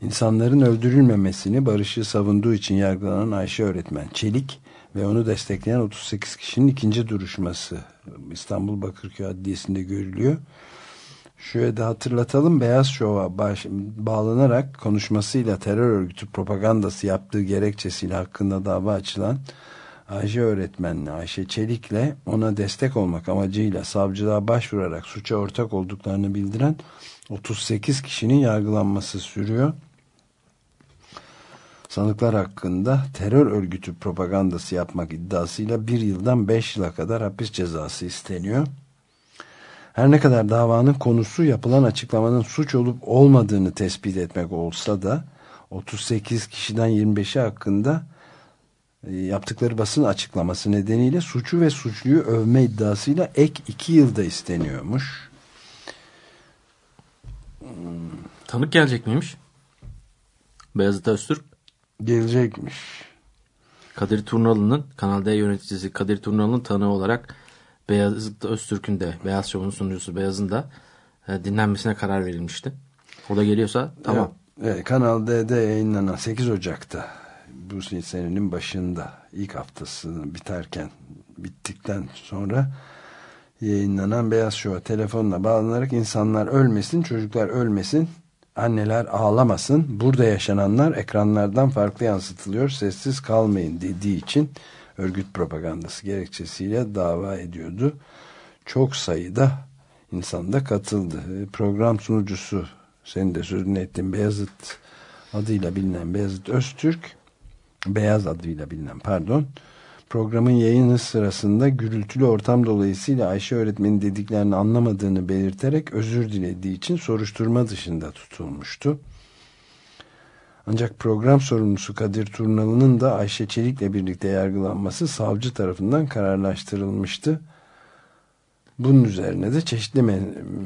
İnsanların öldürülmemesini barışı savunduğu için yargılanan Ayşe öğretmen Çelik ve onu destekleyen 38 kişinin ikinci duruşması İstanbul Bakırköy Adliyesi'nde görülüyor. Şöyle de hatırlatalım Beyaz Şov'a bağlanarak konuşmasıyla terör örgütü propagandası yaptığı gerekçesiyle hakkında dava açılan Ayşe öğretmenle Ayşe Çelik'le ona destek olmak amacıyla savcılığa başvurarak suça ortak olduklarını bildiren 38 kişinin yargılanması sürüyor sanıklar hakkında terör örgütü propagandası yapmak iddiasıyla bir yıldan beş yıla kadar hapis cezası isteniyor. Her ne kadar davanın konusu yapılan açıklamanın suç olup olmadığını tespit etmek olsa da 38 kişiden 25'i hakkında e, yaptıkları basın açıklaması nedeniyle suçu ve suçluyu övme iddiasıyla ek iki yılda isteniyormuş. Tanık gelecek miymiş? Beyazıt Öztürk gelecekmiş. Kadir Turnalı'nın Kanal D yöneticisi Kadir Turnalı'nın tanığı olarak Beyazıt Öztürk'ün de Beyaz Şov'un sunucusu Beyaz'ın da e, dinlenmesine karar verilmişti. O da geliyorsa tamam. Evet, evet, Kanal D'de yayınlanan 8 Ocak'ta bu senenin başında ilk haftası biterken bittikten sonra yayınlanan Beyaz Şov'a telefonla bağlanarak insanlar ölmesin, çocuklar ölmesin, Anneler ağlamasın. Burada yaşananlar ekranlardan farklı yansıtılıyor. Sessiz kalmayın dediği için örgüt propagandası gerekçesiyle dava ediyordu. Çok sayıda insan da katıldı. E, program sunucusu senin de sözünü ettiğin Beyazıt adıyla bilinen Beyazıt Öztürk Beyaz adıyla bilinen pardon Programın yayını sırasında gürültülü ortam dolayısıyla Ayşe öğretmenin dediklerini anlamadığını belirterek özür dilediği için soruşturma dışında tutulmuştu. Ancak program sorumlusu Kadir Turnalı'nın da Ayşe Çelik'le birlikte yargılanması savcı tarafından kararlaştırılmıştı. Bunun üzerine de çeşitli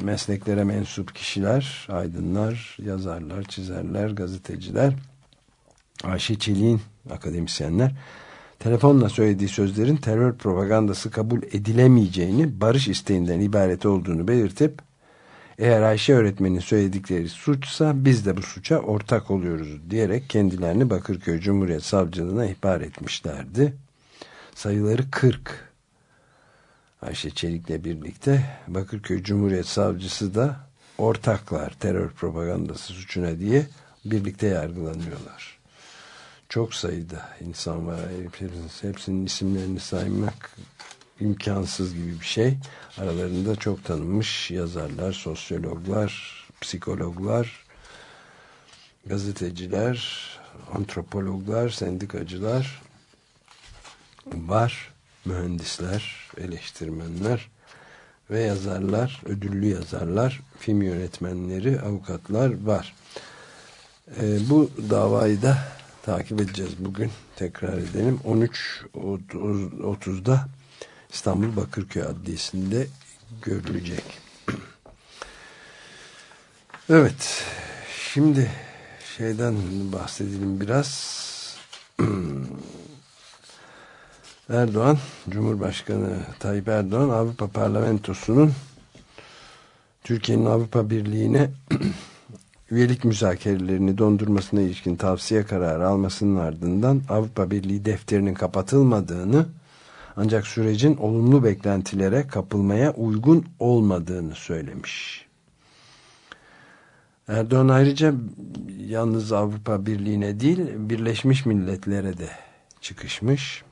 mesleklere mensup kişiler, aydınlar, yazarlar, çizerler, gazeteciler Ayşe Çelik'in akademisyenler telefonla söylediği sözlerin terör propagandası kabul edilemeyeceğini, barış isteğinden ibaret olduğunu belirtip eğer Ayşe öğretmenin söyledikleri suçsa biz de bu suça ortak oluyoruz diyerek kendilerini Bakırköy Cumhuriyet Savcılığına ihbar etmişlerdi. Sayıları 40. Ayşe Çelik'le birlikte Bakırköy Cumhuriyet Savcısı da ortaklar terör propagandası suçuna diye birlikte yargılanıyorlar. Çok sayıda insan var. Hepsinin, hepsinin isimlerini saymak imkansız gibi bir şey. Aralarında çok tanınmış yazarlar, sosyologlar, psikologlar, gazeteciler, antropologlar, sendikacılar var. Mühendisler, eleştirmenler ve yazarlar, ödüllü yazarlar, film yönetmenleri, avukatlar var. E, bu davayı da takip edeceğiz bugün. Tekrar edelim. 13.30'da İstanbul Bakırköy Adliyesi'nde görülecek. Evet. Şimdi şeyden bahsedelim biraz. Erdoğan, Cumhurbaşkanı Tayyip Erdoğan Avrupa Parlamentosu'nun Türkiye'nin Avrupa Birliği'ne üyelik müzakerelerini dondurmasına ilişkin tavsiye kararı almasının ardından Avrupa Birliği defterinin kapatılmadığını ancak sürecin olumlu beklentilere kapılmaya uygun olmadığını söylemiş. Erdoğan ayrıca yalnız Avrupa Birliği'ne değil Birleşmiş Milletler'e de çıkışmış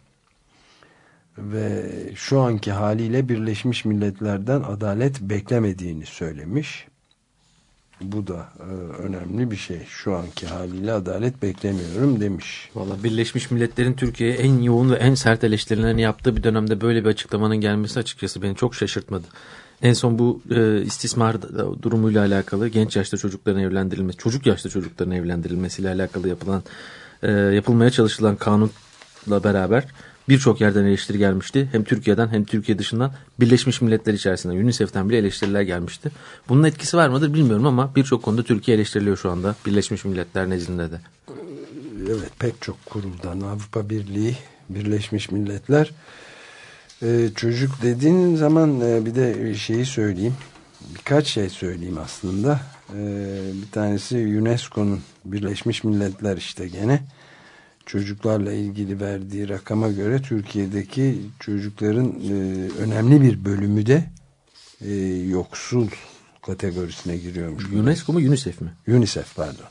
ve şu anki haliyle Birleşmiş Milletler'den adalet beklemediğini söylemiş. Bu da e, önemli bir şey. Şu anki haliyle adalet beklemiyorum demiş. Valla Birleşmiş Milletler'in Türkiye'ye en yoğun ve en sert eleştirilerini yaptığı bir dönemde böyle bir açıklamanın gelmesi açıkçası beni çok şaşırtmadı. En son bu e, istismar durumuyla alakalı genç yaşta çocukların evlendirilmesi, çocuk yaşta çocukların evlendirilmesiyle alakalı yapılan e, yapılmaya çalışılan kanunla beraber birçok yerden eleştiri gelmişti. Hem Türkiye'den hem Türkiye dışından Birleşmiş Milletler içerisinde UNICEF'ten bile eleştiriler gelmişti. Bunun etkisi var mıdır bilmiyorum ama birçok konuda Türkiye eleştiriliyor şu anda Birleşmiş Milletler nezdinde de. Evet pek çok kuruldan Avrupa Birliği, Birleşmiş Milletler ee, çocuk dediğin zaman e, bir de şeyi söyleyeyim. Birkaç şey söyleyeyim aslında. Ee, bir tanesi UNESCO'nun Birleşmiş Milletler işte gene çocuklarla ilgili verdiği rakama göre Türkiye'deki çocukların e, önemli bir bölümü de e, yoksul kategorisine giriyormuş. UNESCO mu UNICEF mi? UNICEF pardon.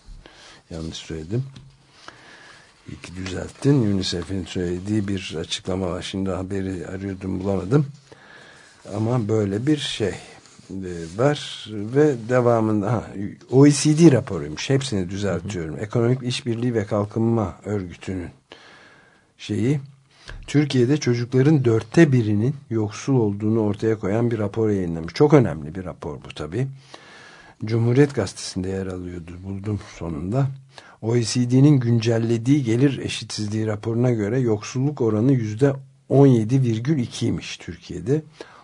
Yanlış söyledim. İyi ki düzelttin. UNICEF'in söylediği bir açıklama var. Şimdi haberi arıyordum bulamadım. Ama böyle bir şey var ve devamında ha, OECD raporuymuş. Hepsini düzeltiyorum. Ekonomik İşbirliği ve Kalkınma Örgütü'nün şeyi Türkiye'de çocukların dörtte birinin yoksul olduğunu ortaya koyan bir rapor yayınlamış. Çok önemli bir rapor bu tabi. Cumhuriyet Gazetesi'nde yer alıyordu. Buldum sonunda. OECD'nin güncellediği gelir eşitsizliği raporuna göre yoksulluk oranı yüzde 17,2'ymiş Türkiye'de.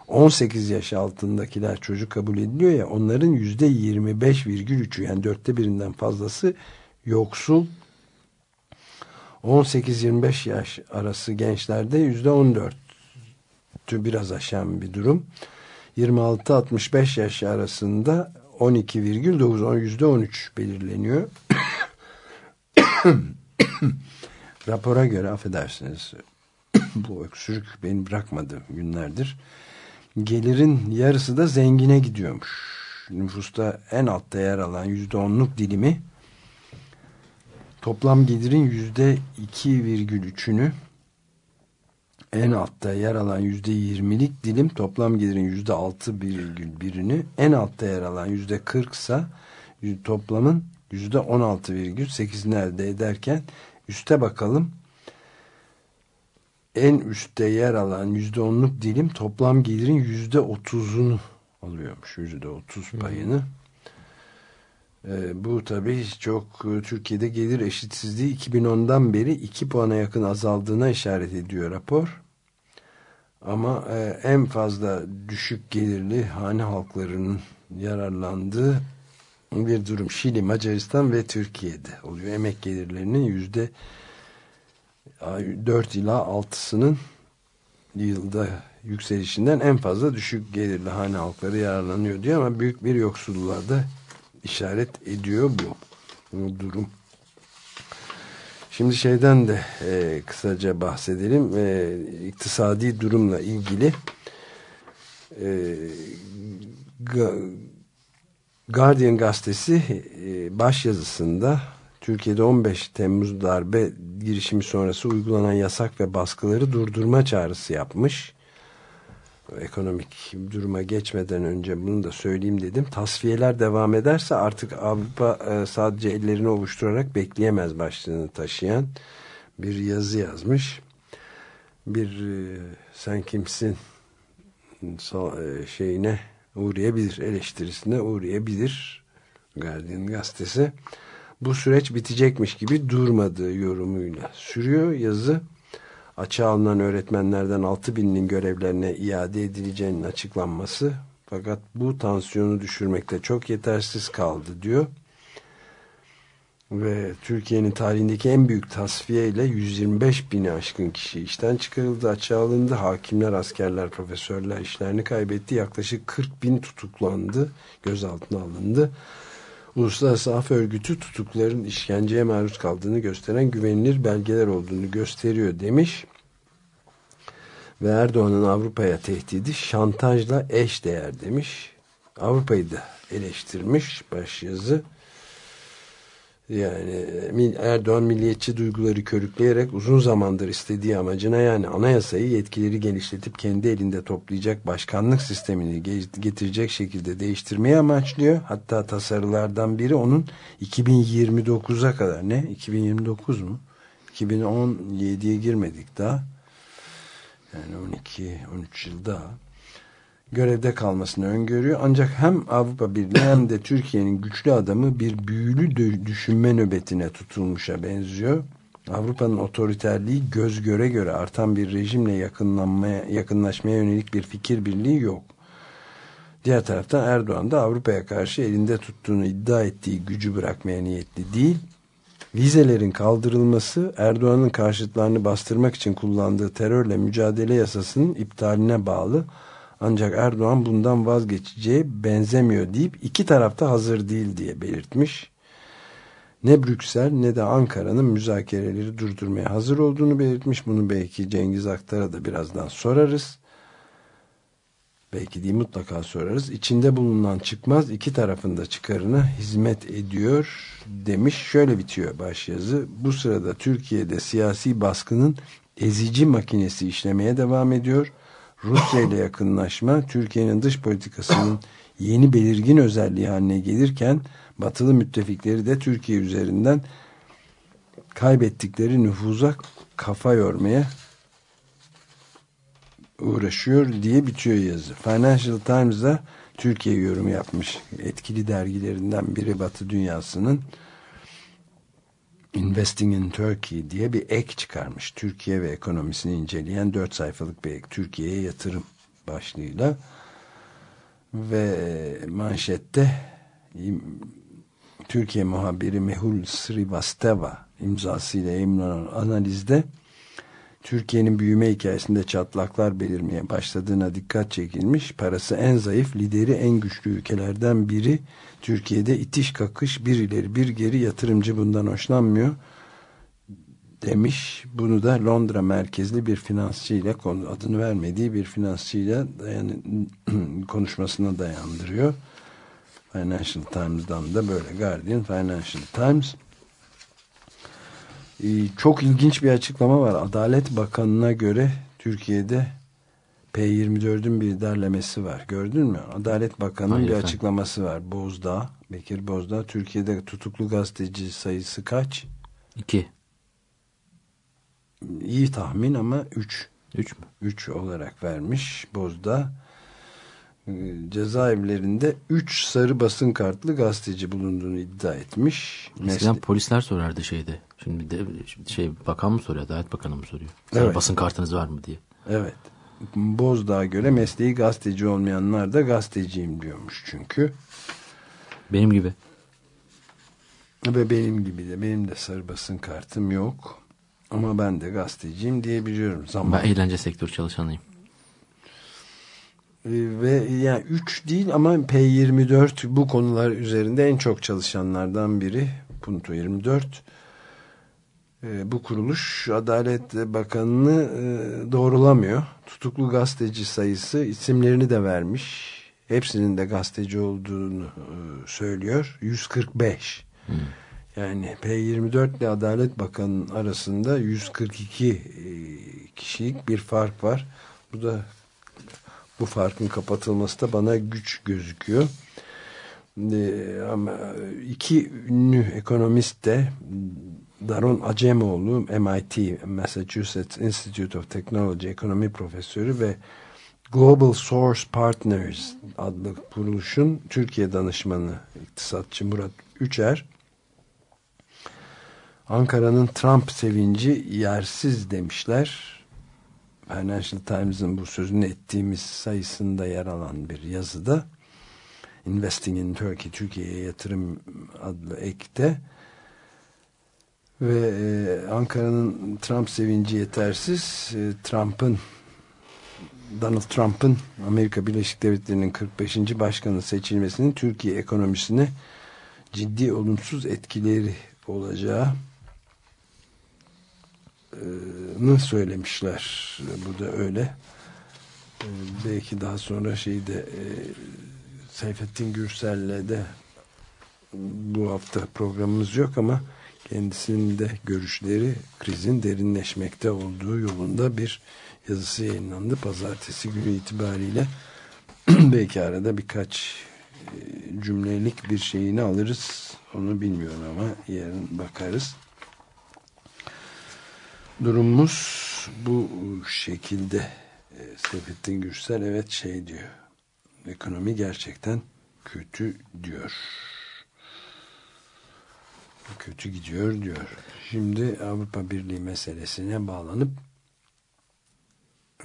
18 yaş altındakiler çocuk kabul ediliyor ya onların yüzde 25,3'ü yani dörtte birinden fazlası yoksul. 18-25 yaş arası gençlerde yüzde 14 biraz aşan bir durum. 26-65 yaş arasında 12,9 yüzde 13 belirleniyor. Rapora göre affedersiniz bu öksürük beni bırakmadı günlerdir gelirin yarısı da zengine gidiyormuş. Nüfusta en altta yer alan yüzde onluk dilimi toplam gelirin yüzde iki virgül üçünü en altta yer alan yüzde yirmilik dilim toplam gelirin yüzde altı virgül birini en altta yer alan yüzde kırksa toplamın yüzde on altı virgül sekizini elde ederken üste bakalım en üstte yer alan yüzde onluk dilim toplam gelirin yüzde otuzunu alıyormuş. Yüzde otuz payını. Ee, bu tabii çok e, Türkiye'de gelir eşitsizliği 2010'dan beri 2 puana yakın azaldığına işaret ediyor rapor. Ama e, en fazla düşük gelirli hane halklarının yararlandığı bir durum. Şili, Macaristan ve Türkiye'de oluyor. Emek gelirlerinin yüzde 4 ila 6'sının yılda yükselişinden en fazla düşük gelirli hane halkları yararlanıyor diyor ama büyük bir yoksulluğa da işaret ediyor bu, bu durum. Şimdi şeyden de e, kısaca bahsedelim. E, iktisadi durumla ilgili e, Guardian gazetesi e, baş yazısında Türkiye'de 15 Temmuz darbe girişimi sonrası uygulanan yasak ve baskıları durdurma çağrısı yapmış. Ekonomik duruma geçmeden önce bunu da söyleyeyim dedim. Tasfiyeler devam ederse artık Avrupa e, sadece ellerini ovuşturarak bekleyemez başlığını taşıyan bir yazı yazmış. Bir e, sen kimsin şeyine uğrayabilir, eleştirisine uğrayabilir Guardian gazetesi. Bu süreç bitecekmiş gibi durmadığı yorumuyla sürüyor yazı. Açığa alınan öğretmenlerden 6 binin görevlerine iade edileceğinin açıklanması fakat bu tansiyonu düşürmekte çok yetersiz kaldı diyor. Ve Türkiye'nin tarihindeki en büyük tasfiye ile 125 bini aşkın kişi işten çıkarıldı, açığa alındı. Hakimler, askerler, profesörler işlerini kaybetti. Yaklaşık 40 bin tutuklandı, gözaltına alındı. Uluslararası Af Örgütü tutukların işkenceye maruz kaldığını gösteren güvenilir belgeler olduğunu gösteriyor demiş. Ve Erdoğan'ın Avrupa'ya tehdidi şantajla eş değer demiş. Avrupa'yı da eleştirmiş başyazı. Yani Erdoğan milliyetçi duyguları körükleyerek uzun zamandır istediği amacına yani anayasayı yetkileri genişletip kendi elinde toplayacak başkanlık sistemini getirecek şekilde değiştirmeyi amaçlıyor. Hatta tasarılardan biri onun 2029'a kadar ne? 2029 mu? 2017'ye girmedik daha. Yani 12-13 yıl daha görevde kalmasını öngörüyor. Ancak hem Avrupa Birliği hem de Türkiye'nin güçlü adamı bir büyülü düşünme nöbetine tutulmuşa benziyor. Avrupa'nın otoriterliği göz göre göre artan bir rejimle yakınlanmaya, yakınlaşmaya yönelik bir fikir birliği yok. Diğer taraftan Erdoğan da Avrupa'ya karşı elinde tuttuğunu iddia ettiği gücü bırakmaya niyetli değil. Vizelerin kaldırılması Erdoğan'ın karşıtlarını bastırmak için kullandığı terörle mücadele yasasının iptaline bağlı. Ancak Erdoğan bundan vazgeçeceği benzemiyor deyip iki tarafta hazır değil diye belirtmiş. Ne Brüksel ne de Ankara'nın müzakereleri durdurmaya hazır olduğunu belirtmiş. Bunu belki Cengiz Aktar'a da birazdan sorarız. Belki değil mutlaka sorarız. İçinde bulunan çıkmaz iki tarafında çıkarına hizmet ediyor demiş. Şöyle bitiyor başyazı. Bu sırada Türkiye'de siyasi baskının ezici makinesi işlemeye devam ediyor. Rusya ile yakınlaşma Türkiye'nin dış politikasının yeni belirgin özelliği haline gelirken batılı müttefikleri de Türkiye üzerinden kaybettikleri nüfuza kafa yormaya uğraşıyor diye bitiyor yazı. Financial Times'da Türkiye yorum yapmış. Etkili dergilerinden biri Batı dünyasının Investing in Turkey diye bir ek çıkarmış. Türkiye ve ekonomisini inceleyen dört sayfalık bir ek. Türkiye'ye yatırım başlığıyla ve manşette Türkiye muhabiri Mehul Srivastava imzasıyla yayınlanan analizde Türkiye'nin büyüme hikayesinde çatlaklar belirmeye başladığına dikkat çekilmiş. Parası en zayıf, lideri en güçlü ülkelerden biri. Türkiye'de itiş kakış bir ileri bir geri yatırımcı bundan hoşlanmıyor demiş. Bunu da Londra merkezli bir finansçıyla adını vermediği bir finansçıyla dayan, konuşmasına dayandırıyor. Financial Times'dan da böyle Guardian Financial Times çok ilginç bir açıklama var. Adalet Bakanı'na göre Türkiye'de P24'ün bir derlemesi var. Gördün mü? Adalet Bakanı'nın bir efendim. açıklaması var. Bozdağ, Bekir Bozdağ. Türkiye'de tutuklu gazeteci sayısı kaç? İki. İyi tahmin ama üç. Üç mü? Üç olarak vermiş Bozdağ. Ee, cezaevlerinde 3 sarı basın kartlı gazeteci bulunduğunu iddia etmiş. Eskiden Mesle polisler sorardı şeyde. Şimdi de şey bakan mı soruyor? Adalet Bakanı mı soruyor? Evet. Basın kartınız var mı diye. Evet. Bozdağ'a göre mesleği gazeteci olmayanlar da gazeteciyim diyormuş çünkü. Benim gibi. Ve benim gibi de benim de sarı basın kartım yok. Ama ben de gazeteciyim diyebiliyorum. Zaman. Ben eğlence sektörü çalışanıyım. Ee, Ve yani 3 değil ama P24 bu konular üzerinde en çok çalışanlardan biri. Punto 24. Ee, Bu kuruluş Adalet Bakanı'nı e, doğrulamıyor. Tutuklu gazeteci sayısı isimlerini de vermiş. Hepsinin de gazeteci olduğunu e, söylüyor. 145. Yani P24 ile Adalet Bakanı'nın arasında 142 e, kişilik bir fark var. Bu da bu farkın kapatılması da bana güç gözüküyor. Ama iki ünlü ekonomist de Daron Acemoğlu MIT Massachusetts Institute of Technology ekonomi profesörü ve Global Source Partners adlı kuruluşun Türkiye danışmanı iktisatçı Murat Üçer Ankara'nın Trump sevinci yersiz demişler. Financial Times'ın bu sözünü ettiğimiz sayısında yer alan bir yazıda Investing in Turkey, Türkiye'ye yatırım adlı ekte ve e, Ankara'nın Trump sevinci yetersiz. E, Trump'ın Donald Trump'ın Amerika Birleşik Devletleri'nin 45. başkanı seçilmesinin Türkiye ekonomisine ciddi olumsuz etkileri olacağı e, söylemişler. Bu da öyle. E, belki daha sonra şeyde e, Seyfettin Gürsel'le de bu hafta programımız yok ama kendisinin de görüşleri krizin derinleşmekte olduğu yolunda bir yazısı yayınlandı. Pazartesi günü itibariyle belki arada birkaç e, cümlelik bir şeyini alırız. Onu bilmiyorum ama yarın bakarız. Durumumuz bu şekilde. E, Seyfettin Gürsel evet şey diyor. Ekonomi gerçekten kötü diyor kötü gidiyor diyor. Şimdi Avrupa Birliği meselesine bağlanıp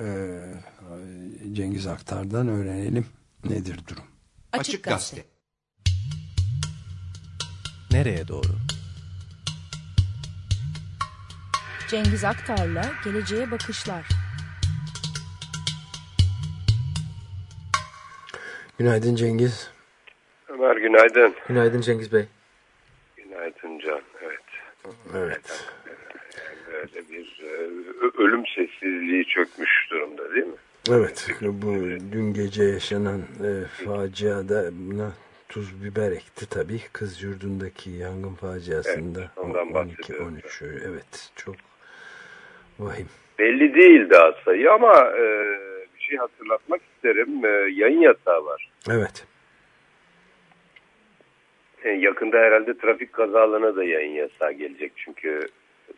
e, Cengiz Aktar'dan öğrenelim nedir durum. Açık Gazete. Nereye doğru? Cengiz Aktar'la Geleceğe Bakışlar. Günaydın Cengiz. Ömer günaydın. Günaydın Cengiz Bey. Evet. Böyle bir e, ölüm sessizliği çökmüş durumda değil mi? Evet. Bu dün gece yaşanan e, faciada buna tuz biber ekti tabii. Kız yurdundaki yangın faciasında. Evet, ondan 12 bahsediyorum. 13 evet çok vahim. Belli değil daha sayı ama e, bir şey hatırlatmak isterim. E, yayın yasağı var. Evet. Yakında herhalde trafik kazalarına da yayın yasağı gelecek. Çünkü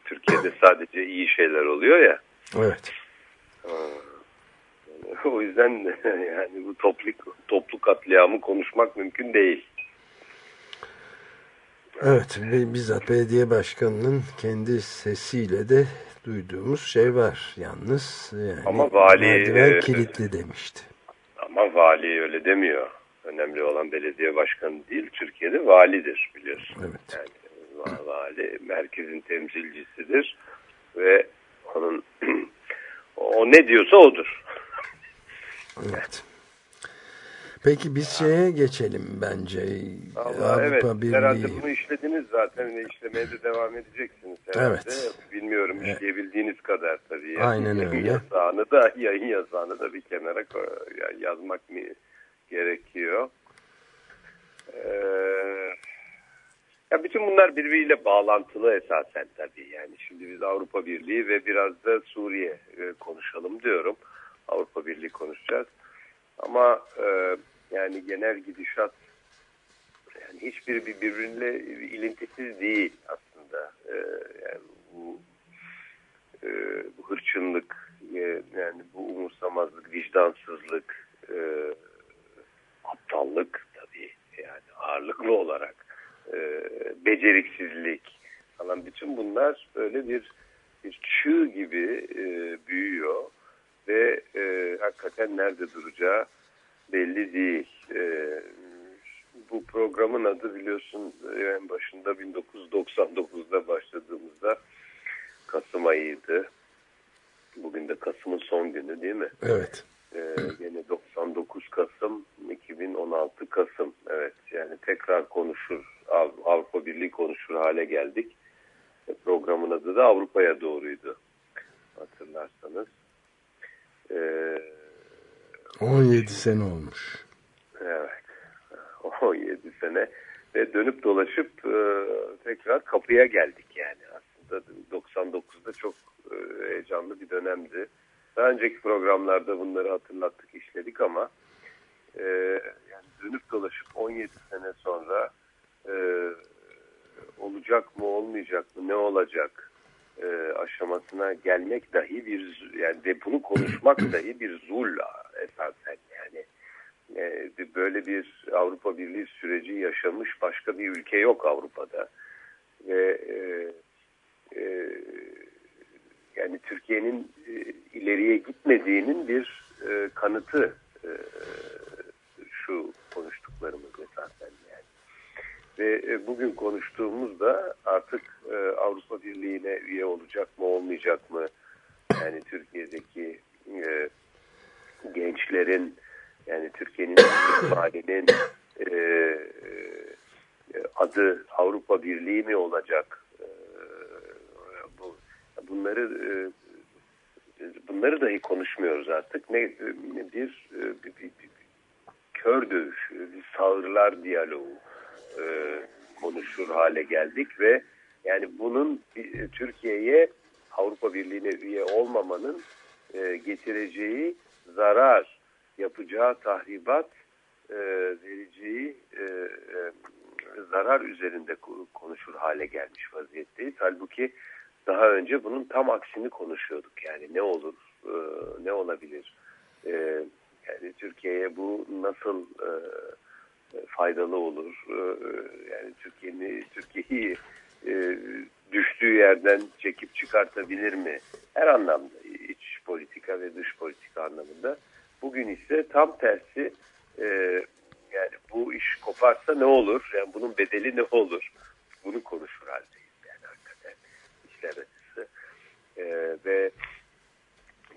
Türkiye'de sadece iyi şeyler oluyor ya. Evet. O yüzden yani bu toplu, toplu katliamı konuşmak mümkün değil. Evet, ve bizzat belediye başkanının kendi sesiyle de duyduğumuz şey var yalnız. Yani Ama vali, merdiven e, kilitli demişti. Ama vali öyle demiyor. Önemli olan belediye başkanı değil, Türkiye'de validir biliyorsun. Evet. Yani va- vali merkezin temsilcisidir ve onun o ne diyorsa odur. Evet. Peki biz şeye geçelim bence. Allah, Avrupa evet, Birliği. herhalde bunu işlediniz zaten ve işlemeye de devam edeceksiniz herhalde. Evet. Bilmiyorum Evet. işleyebildiğiniz kadar tabii. Yani Aynen öyle. Yasağını da, yayın yasağını da bir kenara yazmak mı gerekiyor. Ee, ya bütün bunlar birbiriyle bağlantılı esasen tabii. Yani şimdi biz Avrupa Birliği ve biraz da Suriye e, konuşalım diyorum. Avrupa Birliği konuşacağız. Ama e, yani genel gidişat yani hiçbiri bir- birbiriyle ilintisiz değil aslında. E, yani bu e, bu hırçınlık, e, yani bu umursamazlık, vicdansızlık, e, aptallık tabii yani ağırlıklı olarak e, beceriksizlik falan bütün bunlar böyle bir bir çığ gibi e, büyüyor ve e, hakikaten nerede duracağı belli değil. E, bu programın adı biliyorsun e, en başında 1999'da başladığımızda Kasım ayıydı. Bugün de Kasım'ın son günü değil mi? Evet. Ee, yine 99 Kasım, 2016 Kasım. Evet yani tekrar konuşur, Av- Avrupa Birliği konuşur hale geldik. E, Programın adı da Avrupa'ya doğruydu. Hatırlarsanız. Ee, 17 sene olmuş. Evet. 17 sene ve dönüp dolaşıp e, tekrar kapıya geldik yani aslında 99'da çok e, heyecanlı bir dönemdi. Daha önceki programlarda bunları hatırlattık, işledik ama e, yani dönüp dolaşıp 17 sene sonra e, olacak mı olmayacak mı ne olacak e, aşamasına gelmek dahi bir yani de bunu konuşmak dahi bir zul esasen yani. E, böyle bir Avrupa Birliği süreci yaşamış başka bir ülke yok Avrupa'da. Ve e, e, yani Türkiye'nin e, ileriye gitmediğinin bir e, kanıtı e, şu konuştuklarımız esasen yani. Ve e, bugün konuştuğumuzda artık Avrupa Birliği'ne üye olacak mı olmayacak mı? Yani Türkiye'deki gençlerin yani Türkiye'nin istikbalinin e, adı Avrupa Birliği mi olacak? E, bu, bunları e, bunları dahi konuşmuyoruz artık. Ne ne bir, e, bir, bir, bir kör dövüş, bir sağırlar diyaloğu e, konuşur hale geldik ve yani bunun bir- Türkiye'ye Avrupa Birliği'ne üye olmamanın e, getireceği zarar, yapacağı tahribat, e, vereceği e, e, zarar üzerinde ko- konuşur hale gelmiş vaziyetteyiz. Halbuki daha önce bunun tam aksini konuşuyorduk. Yani ne olur, e, ne olabilir? E, yani Türkiye'ye bu nasıl e, e, faydalı olur? E, yani Türkiye'nin Türkiye'yi e, düştüğü yerden çekip çıkartabilir mi? Her anlamda iç politika ve dış politika anlamında. Bugün ise tam tersi e, yani bu iş koparsa ne olur? Yani bunun bedeli ne olur? Bunu konuşur hakikaten acısı. E, ve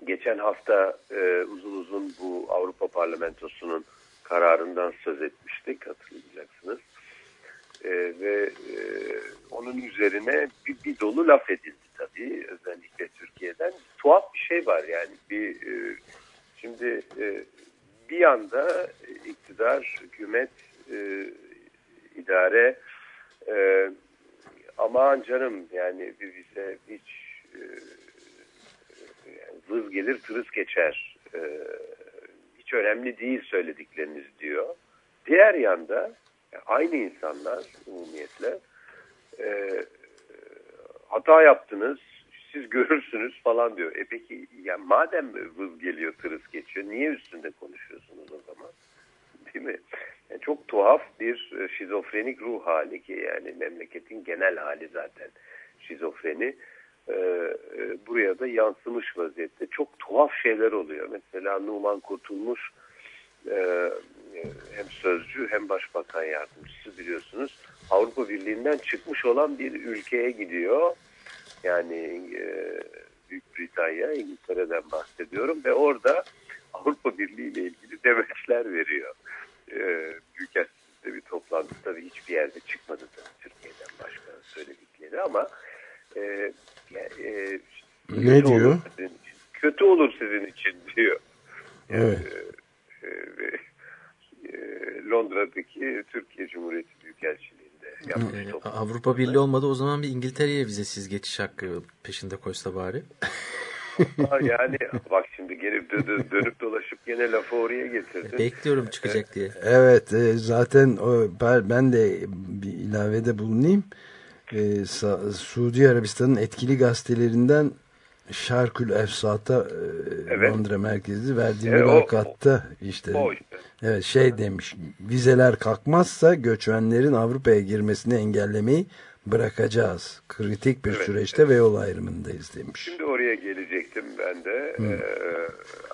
geçen hafta e, uzun uzun bu Avrupa Parlamentosu'nun kararından söz etmiştik hatırlayacaksınız. E, ve e, onun üzerine bir, bir dolu laf edildi tabii özellikle Türkiye'den. Tuhaf bir şey var yani bir e, şimdi e, bir yanda iktidar, hükümet, e, idare e, aman canım yani bize hiç e, vız gelir tırıs geçer e, hiç önemli değil söyledikleriniz diyor. Diğer yanda aynı insanlar umumiyetle e, hata yaptınız siz görürsünüz falan diyor. E peki ya madem vız geliyor tırıs geçiyor niye üstünde konuşuyorsunuz o zaman? Değil mi? Yani çok tuhaf bir e, şizofrenik ruh hali ki yani memleketin genel hali zaten şizofreni. Ee, e, buraya da yansımış vaziyette. Çok tuhaf şeyler oluyor. Mesela Numan Kurtulmuş e, e, hem sözcü hem başbakan yardımcısı biliyorsunuz. Avrupa Birliği'nden çıkmış olan bir ülkeye gidiyor. Yani e, Büyük Britanya, İngiltere'den bahsediyorum ve orada Avrupa Birliği ile ilgili demeçler veriyor. E, Büyükelçilik'te bir toplantı tabii hiçbir yerde çıkmadı tabii Türkiye'den başka söyledikleri ama e, yani, e, Ne kötü diyor? olur sizin için. Kötü olur sizin için diyor. Evet. E, ve, e, Londra'daki Türkiye Cumhuriyeti Büyükelçiliği'nde yapmış Ee, toplantı. Avrupa Birliği olmadı o zaman bir İngiltere'ye vizesiz geçiş hakkı peşinde koşsa bari. Yani bak şimdi geri dö- dö- dönüp dolaşıp gene lafı oraya getirdin. Bekliyorum çıkacak diye. Evet e, zaten o, ben de bir ilavede bulunayım. E, Suudi Arabistan'ın etkili gazetelerinden Şarkül Efsat'a e, Evet. Londra merkezli verdiği Evet, mülakatta işte, O işte. evet şey demiş vizeler kalkmazsa göçmenlerin Avrupa'ya girmesini engellemeyi bırakacağız. Kritik bir Evet. süreçte ve yol ayrımındayız demiş. Şimdi oraya gelecektim ben de. Ee,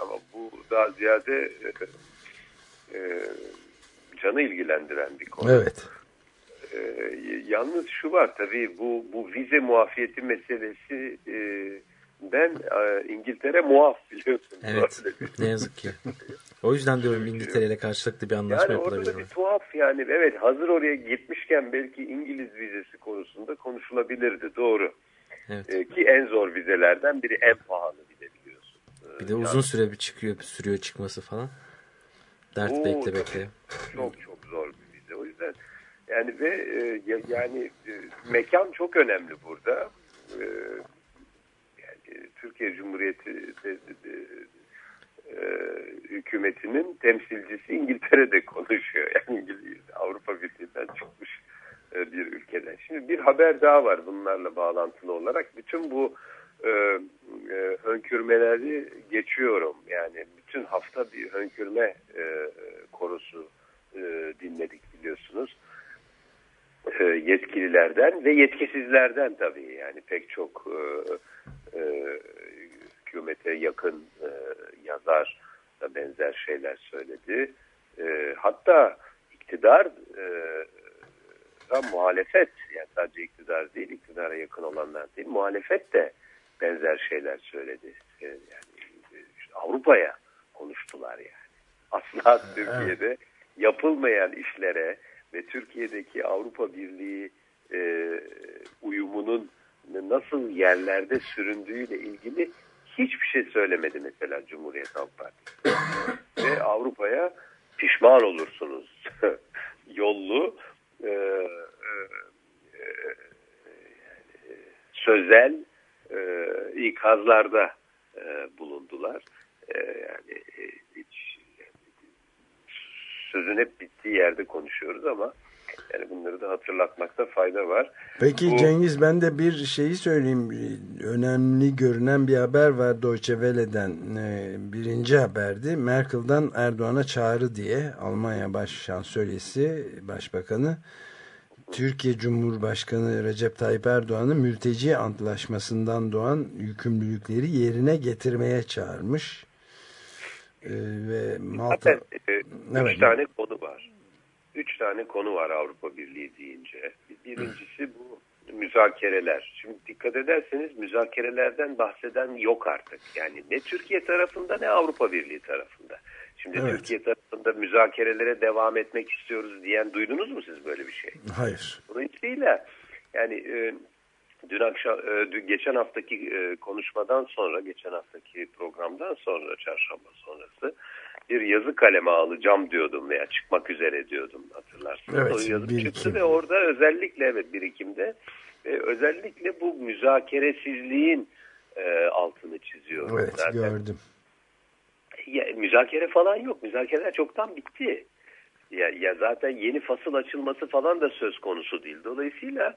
ama bu daha ziyade e, e, canı ilgilendiren bir konu. Evet. Ee, yalnız şu var tabii bu bu vize muafiyeti meselesi e, ben e, İngiltere muaf biliyorsun. Evet. Ne yazık ki. O yüzden diyorum İngiltere ile karşılıklı bir anlaşma Yani orada yapılabilir da mi? bir tuhaf yani evet hazır oraya gitmişken belki İngiliz vizesi konusunda konuşulabilirdi doğru. Evet. Ee, ki en zor vizelerden biri en pahalı Bir de uzun süre bir çıkıyor, sürüyor çıkması falan. Dert bekle bekle. Çok çok zor bir vize. O yüzden yani ve e, ya- yani e, mekan çok önemli burada. E, yani Türkiye Cumhuriyeti de- de- de- e, hükümetinin temsilcisi İngiltere'de konuşuyor. Yani İngiliz Avrupa Birliği'nden çıkmış e, bir ülkeden. Şimdi bir haber daha var bunlarla bağlantılı olarak. Bütün bu e, e, hönkürmeleri geçiyorum. Yani bütün hafta bir hönkürme e, korosu e, dinledik biliyorsunuz. E, yetkililerden ve yetkisizlerden tabii yani pek çok e, e, hükümete yakın e, yazar da benzer şeyler söyledi. E, hatta iktidar e, muhalefet yani sadece iktidar değil iktidara yakın olanlar değil muhalefet de benzer şeyler söyledi. E, yani e, işte Avrupa'ya konuştular yani. Asla Türkiye'de yapılmayan işlere ve Türkiye'deki Avrupa Birliği e, uyumunun nasıl yerlerde süründüğüyle ilgili hiçbir şey söylemedi mesela Cumhuriyet Halk Partisi. ve Avrupa'ya pişman olursunuz yollu e, e, e, yani sözel e, ikazlarda e, bulundular. E, yani e, hiç sözün hep bittiği yerde konuşuyoruz ama yani bunları da hatırlatmakta fayda var. Peki Bu- Cengiz ben de bir şeyi söyleyeyim. Önemli görünen bir haber var Deutsche Welle'den. Ee, Birinci haberdi. Merkel'dan Erdoğan'a çağrı diye Almanya Başşansölyesi Başbakanı Türkiye Cumhurbaşkanı Recep Tayyip Erdoğan'ı mülteci antlaşmasından doğan yükümlülükleri yerine getirmeye çağırmış. Ee, ve Malta Zaten e, Evet. üç tane konu var. Üç tane konu var Avrupa Birliği deyince. Birincisi bu müzakereler. Şimdi dikkat ederseniz müzakerelerden bahseden yok artık. Yani ne Türkiye tarafında ne Avrupa Birliği tarafında. Şimdi Evet. Türkiye tarafında müzakerelere devam etmek istiyoruz diyen duydunuz mu siz böyle bir şey? hayır. Dolayısıyla yani e, dün akşam e, dün- geçen haftaki e, konuşmadan sonra geçen haftaki programdan sonra çarşamba sonrası bir yazı kaleme alacağım diyordum veya çıkmak üzere diyordum hatırlarsınız. Evet, o yazı birikim. çıktı ve orada özellikle evet birikimde e, özellikle bu müzakeresizliğin e, altını çiziyorum. Evet Zaten gördüm. Ya, müzakere falan yok. Müzakereler çoktan bitti. Ya, ya zaten yeni fasıl açılması falan da söz konusu değil. Dolayısıyla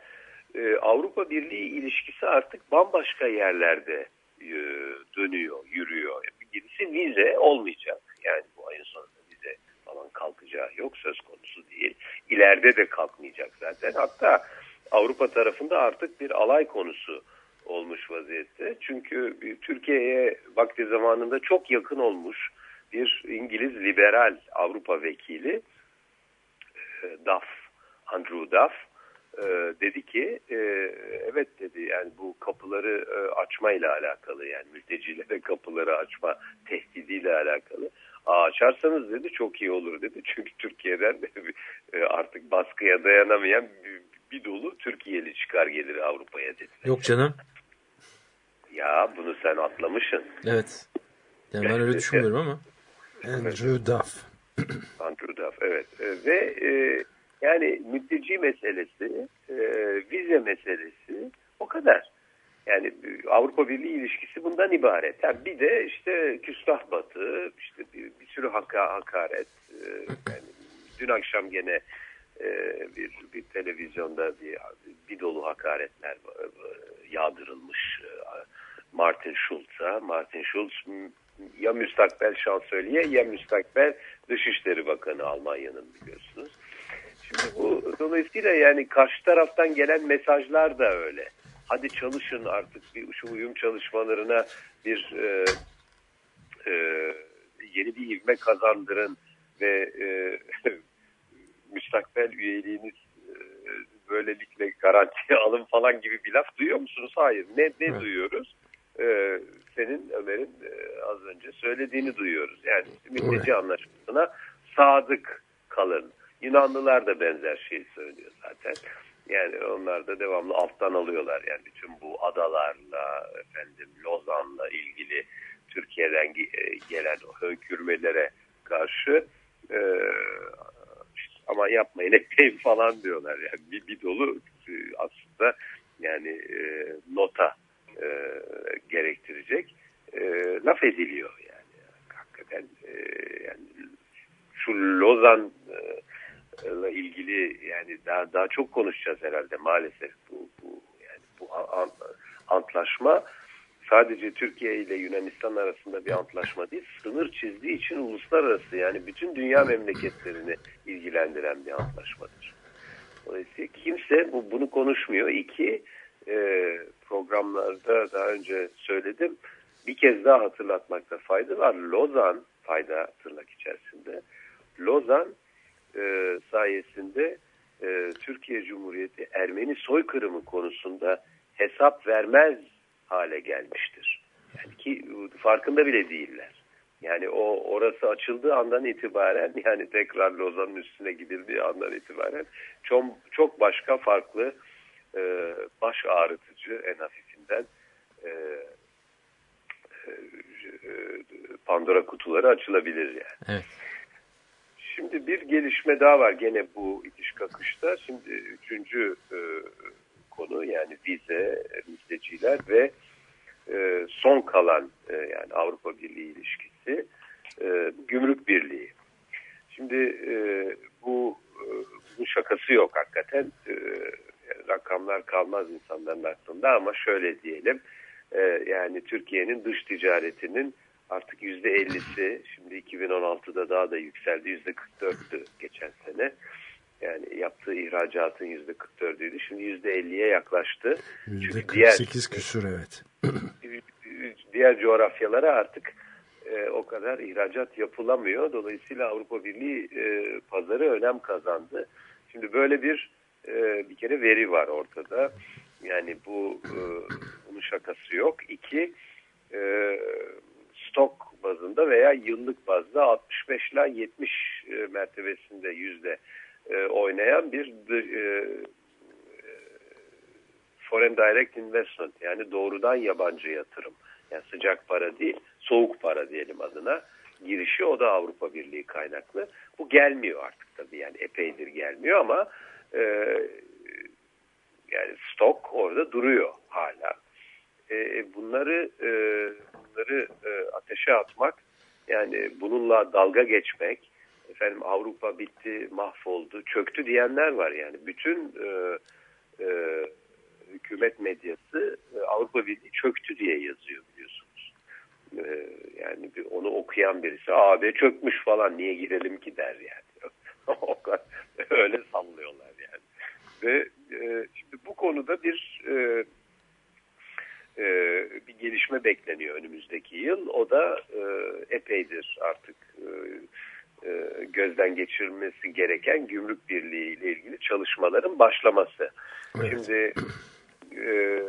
e, Avrupa Birliği ilişkisi artık bambaşka yerlerde e, dönüyor, yürüyor. Birisi vize olmayacak. Yani bu ayın sonunda vize falan kalkacağı yok söz konusu değil. İleride de kalkmayacak zaten. Hatta Avrupa tarafında artık bir alay konusu olmuş vaziyette. Çünkü Türkiye'ye vakti zamanında çok yakın olmuş bir İngiliz liberal Avrupa vekili e, Duff, Andrew Duff e, dedi ki e, evet dedi yani bu kapıları açmayla alakalı yani mültecilere kapıları açma tehdidiyle alakalı. Aa, açarsanız dedi çok iyi olur dedi. Çünkü Türkiye'den de artık baskıya dayanamayan bir, bir dolu Türkiye'li çıkar gelir Avrupa'ya dedi. Yok canım. Ya bunu sen atlamışsın. Evet. Yani ben öyle düşünmüyorum ama. Andrew Duff. Andrew Duff evet. E, ve e, yani mülteci meselesi, e, vize meselesi o kadar. Yani e, Avrupa Birliği ilişkisi bundan ibaret. Ha, bir de işte küstah batı, işte bir, bir sürü haka, hakaret. E, yani dün akşam gene e, bir, bir televizyonda bir, bir dolu hakaretler yağdırılmış e, Martin Schulz'a. Martin Schulz ya müstakbel şansölye ya müstakbel Dışişleri Bakanı Almanya'nın biliyorsunuz. Şimdi bu dolayısıyla yani karşı taraftan gelen mesajlar da öyle. Hadi çalışın artık bir şu uyum çalışmalarına bir e, e, yeni bir ivme kazandırın ve e, müstakbel üyeliğiniz e, böylelikle garantiye alın falan gibi bir laf duyuyor musunuz? Hayır. Ne, ne Evet. duyuyoruz? E, senin Ömer'in e, az önce söylediğini duyuyoruz. Yani mülteci anlaşmasına sadık kalın. Yunanlılar da benzer şeyi söylüyor zaten. Yani onlar da devamlı alttan alıyorlar. Yani bütün bu adalarla, efendim Lozan'la ilgili Türkiye'den e, gelen o hönkürmelere karşı e, ama yapmayın etmeyin falan diyorlar. Yani bir, bir dolu e, aslında yani e, nota e, gerektirecek e, laf ediliyor yani. Hakikaten e, yani şu Lozan ile ilgili yani daha daha çok konuşacağız herhalde maalesef bu bu yani bu an- antlaşma sadece Türkiye ile Yunanistan arasında bir antlaşma değil sınır çizdiği için uluslararası yani bütün dünya memleketlerini ilgilendiren bir antlaşmadır. Dolayısıyla kimse bu, bunu konuşmuyor. İki programlarda daha önce söyledim. Bir kez daha hatırlatmakta fayda var. Lozan fayda tırnak içerisinde. Lozan e, sayesinde e, Türkiye Cumhuriyeti Ermeni soykırımı konusunda hesap vermez hale gelmiştir. Yani ki farkında bile değiller. Yani o orası açıldığı andan itibaren yani tekrar Lozan'ın üstüne gidildiği andan itibaren çok, çok başka farklı e, baş ağrıtıcı en hafifinden e, e, e, Pandora kutuları açılabilir yani. Evet. Şimdi bir gelişme daha var gene bu itiş kakışta. Şimdi üçüncü e, konu yani vize, mülteciler ve e, son kalan e, yani Avrupa Birliği ilişkisi e, gümrük birliği. Şimdi e, bu e, bunun şakası yok hakikaten. E, rakamlar kalmaz insanların aklında ama şöyle diyelim e, yani Türkiye'nin dış ticaretinin artık yüzde ellisi şimdi 2016'da daha da yükseldi yüzde 44'tü geçen sene. Yani yaptığı ihracatın yüzde 44'üydü. Şimdi yüzde 50'ye yaklaştı. Yüzde Çünkü diğer 48 küsur evet. diğer coğrafyalara artık e, o kadar ihracat yapılamıyor. Dolayısıyla Avrupa Birliği e, pazarı önem kazandı. Şimdi böyle bir e, bir kere veri var ortada. Yani bu e, bunun şakası yok. İki e, stok bazında veya yıllık bazda 65 ile 70 e, mertebesinde yüzde e, oynayan bir foreign direct investment yani doğrudan yabancı yatırım. Yani sıcak para değil, soğuk para diyelim adına. Girişi o da Avrupa Birliği kaynaklı. Bu gelmiyor artık tabii yani epeydir gelmiyor ama e, yani stok orada duruyor hala. E, bunları e, bunları e, ateşe atmak yani bununla dalga geçmek efendim Avrupa bitti mahvoldu çöktü diyenler var yani bütün e, e, hükümet medyası e, Avrupa Birliği çöktü diye yazıyor biliyorsunuz. E, yani bir, onu okuyan birisi AB çökmüş falan niye girelim ki der yani. öyle sallıyorlar. Ve e, şimdi bu konuda bir e, e, bir gelişme bekleniyor önümüzdeki yıl. O da e, epeydir artık e, e, gözden geçirilmesi gereken gümrük birliği ile ilgili çalışmaların başlaması. Evet. Şimdi e,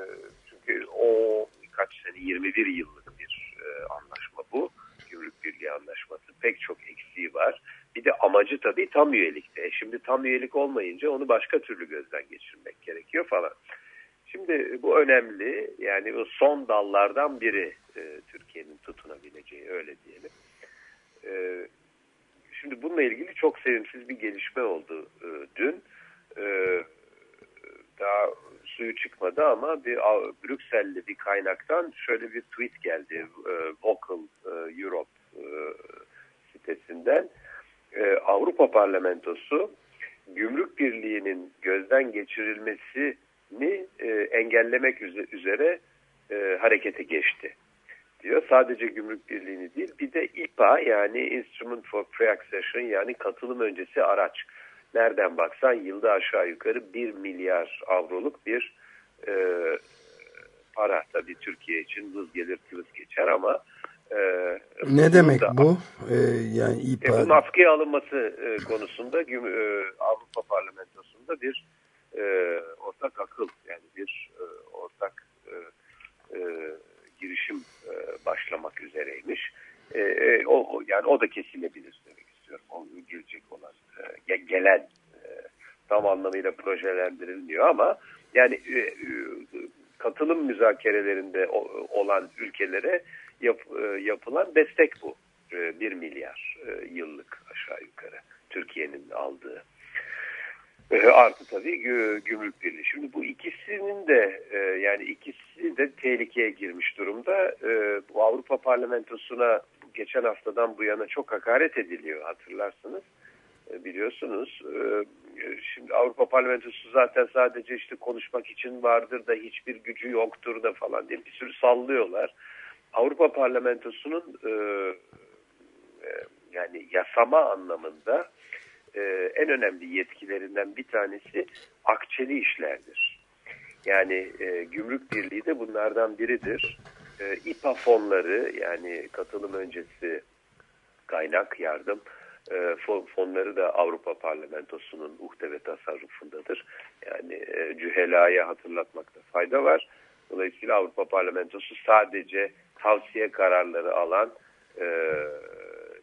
çünkü o kaç sene 21 yıllık bir e, anlaşma bu. Gümrük Birliği anlaşması. Pek çok eksiği var. Bir de amacı tabii tam üyelikte. E şimdi tam üyelik olmayınca onu başka türlü gözden geçirmek gerekiyor falan. Şimdi bu önemli. Yani bu son dallardan biri e, Türkiye'nin tutunabileceği öyle diyelim. E, şimdi bununla ilgili çok sevimsiz bir gelişme oldu e, dün. E, daha suyu çıkmadı ama bir Brüksel'li bir kaynaktan şöyle bir tweet geldi. E, Vocal e, Europe e, sitesinden. Avrupa Parlamentosu Gümrük Birliği'nin gözden geçirilmesini e, engellemek üze- üzere e, harekete geçti diyor. Sadece Gümrük Birliği'ni değil bir de IPA yani Instrument for Pre-Accession yani katılım öncesi araç. Nereden baksan yılda aşağı yukarı 1 milyar avroluk bir e, para tabii Türkiye için vız gelir kılıç geçer ama E, Ne demek da- bu? Ee, yani E, İPA bunun askıya alınması e, konusunda güm- e, Avrupa Parlamentosu'nda bir e, ortak akıl yani bir e, ortak e, e, girişim e, başlamak üzereymiş. E, e, o, yani o da kesilebilir demek istiyorum. O gelecek olan e, ge- gelen e, tam anlamıyla projelendirilmiyor ama yani e, e, katılım müzakerelerinde olan ülkelere yap, e, yapılan destek bu. 1 milyar e, yıllık aşağı yukarı Türkiye'nin aldığı. E, Artı tabii gü- gümrük birliği. Şimdi bu ikisinin de e, yani ikisi de tehlikeye girmiş durumda. E, Bu Avrupa Parlamentosu'na geçen haftadan bu yana çok hakaret ediliyor hatırlarsınız. E, Biliyorsunuz e, şimdi Avrupa Parlamentosu zaten sadece işte konuşmak için vardır da hiçbir gücü yoktur da falan diye bir sürü sallıyorlar. Avrupa Parlamentosu'nun e, e, yani yasama anlamında e, en önemli yetkilerinden bir tanesi akçeli işlerdir. Yani e, gümrük birliği de bunlardan biridir. E, İPA fonları yani katılım öncesi kaynak yardım e, fon- fonları da Avrupa Parlamentosu'nun uhde ve tasarrufundadır. Yani e, cühelaya hatırlatmakta fayda var. Dolayısıyla Avrupa Parlamentosu sadece tavsiye kararları alan e,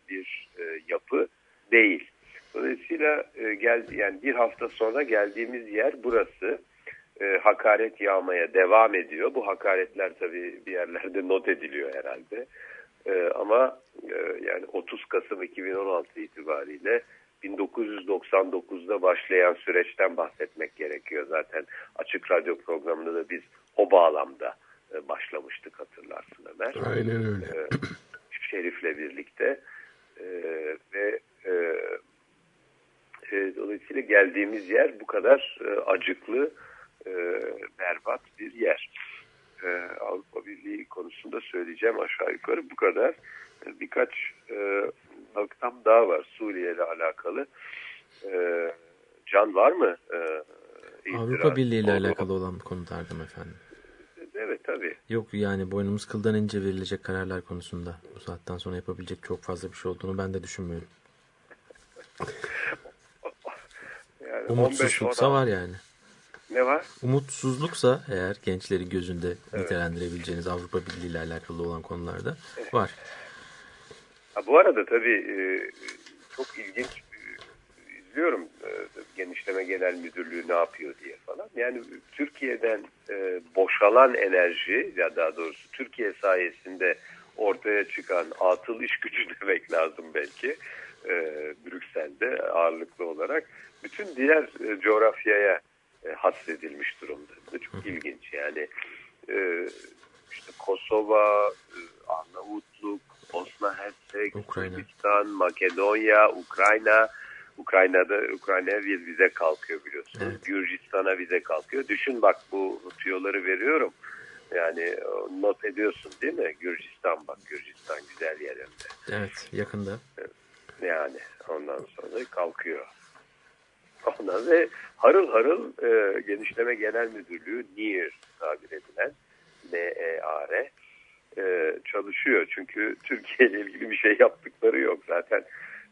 bir e, yapı değil. Dolayısıyla e, gel yani bir hafta sonra geldiğimiz yer burası. E, hakaret yağmaya devam ediyor. Bu hakaretler tabii bir yerlerde not ediliyor herhalde. E, ama e, yani 30 Kasım 2016 itibariyle 1999'da başlayan süreçten bahsetmek gerekiyor. Zaten Açık Radyo programında da biz o bağlamda e, başlamıştık hatırlarsın Ömer. aynen öyle. E, Şerif'le birlikte E, ve e, e, dolayısıyla geldiğimiz yer bu kadar e, acıklı, e, berbat bir yer. E, Avrupa Birliği konusunda söyleyeceğim aşağı yukarı bu kadar. E, birkaç e, noktam daha var Suriye ile alakalı. E, Can var mı? E, Avrupa Birliği ile alakalı olan konulardım efendim. Evet tabii. Yok yani boynumuz kıldan ince verilecek kararlar konusunda bu saatten sonra yapabilecek çok fazla bir şey olduğunu ben de düşünmüyorum. Yani Umutsuzluksa 15-16 var yani. Ne var? Umutsuzluksa eğer gençlerin gözünde nitelendirebileceğiniz Avrupa Birliği ile alakalı olan konularda var. Ha, bu arada tabii e, çok ilginç izliyorum e, genişleme genel müdürlüğü ne yapıyor diye falan. Yani Türkiye'den e, boşalan enerji ya daha doğrusu Türkiye sayesinde ortaya çıkan atıl iş gücü demek lazım belki e, Brüksel'de ağırlıklı olarak bütün diğer e, coğrafyaya e, hasredilmiş durumda. Bu çok ilginç yani e, işte Kosova, e, Arnavutluk, Bosna Hersek, Ukrayna. Sırbistan, Makedonya, Ukrayna. Ukrayna'da Ukrayna'ya bir vize kalkıyor biliyorsunuz. Evet. Gürcistan'a vize kalkıyor. Düşün bak bu tüyoları veriyorum. Yani e, not ediyorsun değil mi? Gürcistan bak Gürcistan güzel yerinde. Evet yakında. Yani ondan sonra kalkıyor. Ondan ve harıl harıl e, genişleme genel müdürlüğü NEAR tabir edilen N-E-A-R e, çalışıyor. Çünkü Türkiye ile ilgili bir şey yaptıkları yok. Zaten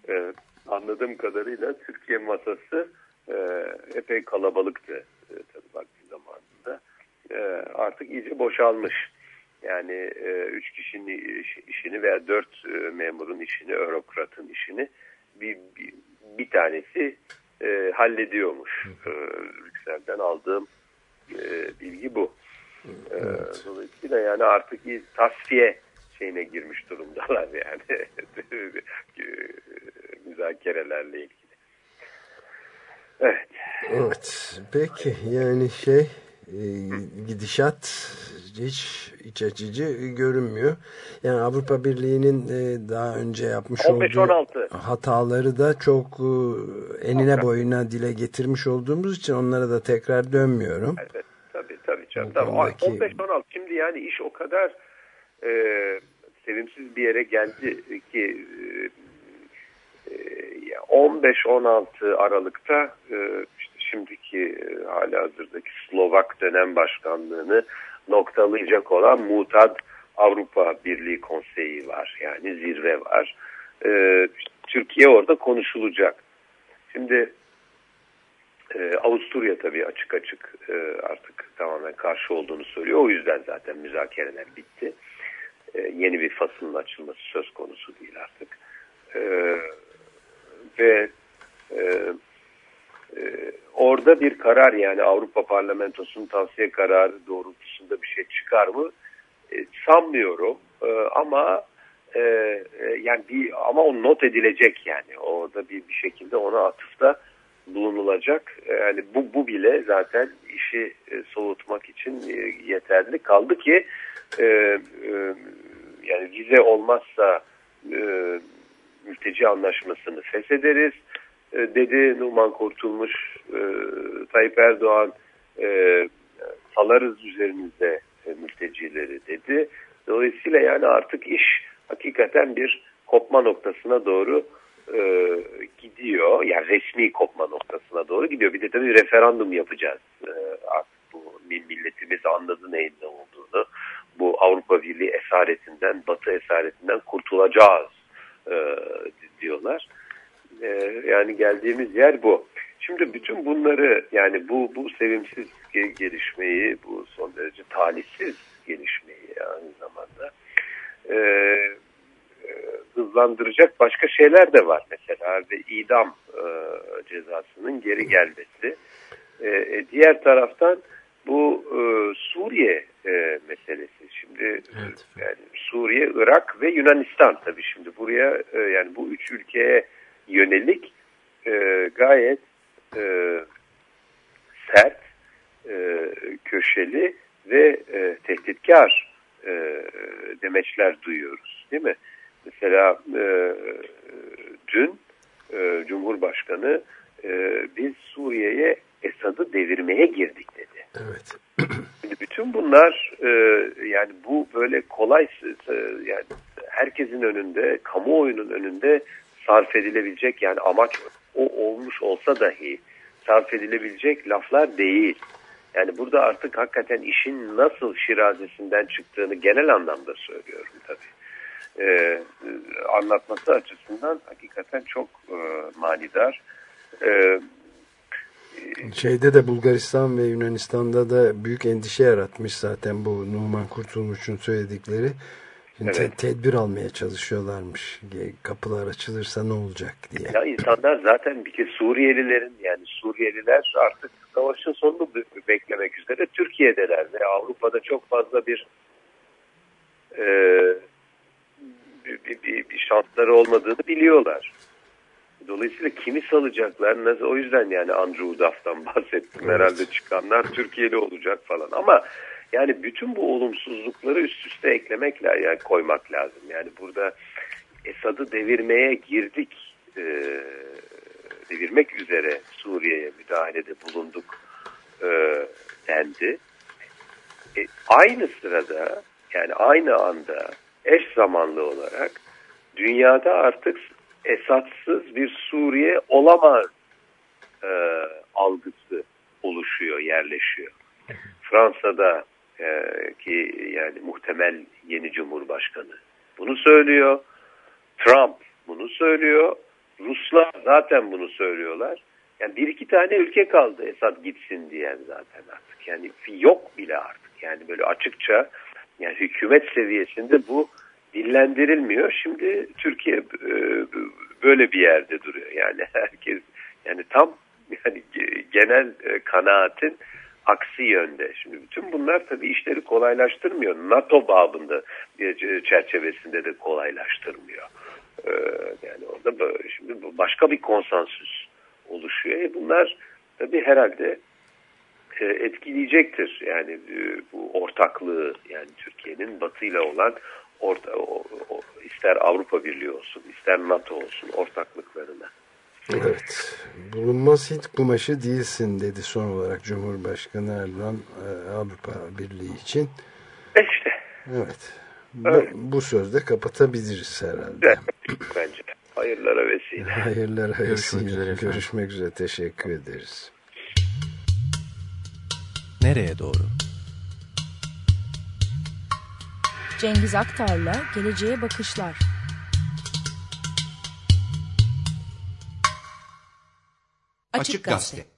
e, anladığım kadarıyla Türkiye masası e, epey kalabalıktı e, tabii vakti zamanında. E, artık iyice boşalmış. Yani e, üç kişinin iş- işini veya dört e, memurun işini, örokratın işini bir, bir, bir tanesi e, hallediyormuş. E, Brüksel'den aldığım e, bilgi bu. E, dolayısıyla yani artık tasfiye şeyine girmiş durumdalar yani E, müzakerelerle ilgili. Evet. Evet. Peki yani şey e, gidişat hiç iç açıcı görünmüyor. Yani Avrupa Birliği'nin e, daha önce yapmış 15-16. olduğu hataları da çok e, enine boyuna dile getirmiş olduğumuz için onlara da tekrar dönmüyorum. Evet, tabii tabii canım. Bu Tabii. konudaki- 15-16 şimdi yani iş o kadar e, sevimsiz bir yere geldi ki e, 15-16 Aralık'ta e, işte şimdiki e, hali hazırdaki Slovak dönem başkanlığını noktalayacak olan Mutad Avrupa Birliği Konseyi var yani zirve var. E, Türkiye orada konuşulacak. Şimdi Avusturya tabii açık açık artık tamamen karşı olduğunu söylüyor. O yüzden zaten müzakereler bitti. Yeni bir fasılın açılması söz konusu değil artık. E, ve e, e, orada bir karar yani Avrupa Parlamentosu'nun tavsiye kararı doğrultusunda bir şey çıkar mı? E, sanmıyorum E, ama e, e, yani bir ama o not edilecek yani orada bir bir şekilde ona atıfta bulunulacak. Yani bu bu bile zaten işi e, soğutmak için e, yeterli kaldı ki e, e, yani vize olmazsa e, mülteci anlaşmasını feshederiz e, dedi Numan Kurtulmuş e, Tayyip Erdoğan e, salarız üzerinizde e, mültecileri dedi. Dolayısıyla yani artık iş hakikaten bir kopma noktasına doğru gidiyor. Yani resmi kopma noktasına doğru gidiyor. Bir de tabii referandum yapacağız. Artık bu milletimiz anladı neyin ne olduğunu. Bu Avrupa Birliği esaretinden, Batı esaretinden kurtulacağız e, diyorlar. E, yani geldiğimiz yer bu. Şimdi bütün bunları yani bu bu sevimsiz gelişmeyi, bu son derece talihsiz gelişmeyi aynı zamanda e, hızlandıracak başka şeyler de var mesela ve idam e, cezasının geri gelmesi. E, diğer taraftan bu e, Suriye e, meselesi. Şimdi Evet. yani Suriye, Irak ve Yunanistan tabii şimdi buraya e, yani bu üç ülkeye yönelik e, gayet e, sert, e, köşeli ve e, tehditkar e, demeçler duyuyoruz değil mi? Mesela e, dün e, Cumhurbaşkanı e, biz Suriye'ye Esad'ı devirmeye girdik dedi. Evet. Şimdi bütün bunlar e, yani bu böyle kolay e, yani herkesin önünde, kamuoyunun önünde sarf edilebilecek yani amaç o olmuş olsa dahi sarf edilebilecek laflar değil. Yani burada artık hakikaten işin nasıl şirazesinden çıktığını genel anlamda söylüyorum tabii. Ee, anlatması açısından hakikaten çok e, manidar. Ee, Şeyde de Bulgaristan ve Yunanistan'da da büyük endişe yaratmış zaten bu Numan Kurtulmuş'un söyledikleri. Şimdi te- Evet. tedbir almaya çalışıyorlarmış. Kapılar açılırsa ne olacak diye. Ya insanlar zaten bir kez Suriyelilerin yani Suriyeliler artık savaşın sonunu be- beklemek üzere Türkiye'deler ve Avrupa'da çok fazla bir e, bir, bir, bir, bir şansları olmadığını biliyorlar. Dolayısıyla kimi salacaklar? Nasıl? O yüzden yani Andrew Duff'tan bahsettim. Evet. Herhalde çıkanlar Türkiye'li olacak falan. Ama yani bütün bu olumsuzlukları üst üste eklemek lazım, yani koymak lazım. Yani burada Esad'ı devirmeye girdik, e, devirmek üzere Suriye'ye müdahalede bulunduk e, dendi. E, aynı sırada yani aynı anda eş zamanlı olarak dünyada artık Esad'sız bir Suriye olamaz e, algısı oluşuyor, yerleşiyor. Fransa'da e, ki yani muhtemel yeni cumhurbaşkanı bunu söylüyor. Trump bunu söylüyor. Ruslar zaten bunu söylüyorlar. Yani bir iki tane ülke kaldı Esad gitsin diyen zaten artık. Yani yok bile artık. Yani böyle açıkça yani hükümet seviyesinde bu dillendirilmiyor. Şimdi Türkiye e, böyle bir yerde duruyor. Yani herkes yani tam yani ge- genel e, kanaatin aksi yönde. Şimdi bütün bunlar tabii işleri kolaylaştırmıyor. NATO babında e, çerçevesinde de kolaylaştırmıyor. Yani orada böyle, şimdi başka bir konsensüs oluşuyor. Bunlar tabii herhalde etkileyecektir. Yani bu ortaklığı yani Türkiye'nin batıyla olan orta, o, o, ister Avrupa Birliği olsun ister NATO olsun ortaklıklarına. Evet. Bulunmaz Hint kumaşı değilsin dedi son olarak Cumhurbaşkanı Erdoğan e, Avrupa Birliği için. E işte Evet. Bu, Evet. bu sözde kapatabiliriz herhalde. bence. Hayırlara vesile. Hayırlar Görüşmek hayırlı. üzere efendim. Görüşmek üzere. Teşekkür ederiz. Nereye doğru? Cengiz Aktar'la Geleceğe Bakışlar. Açık Gazete.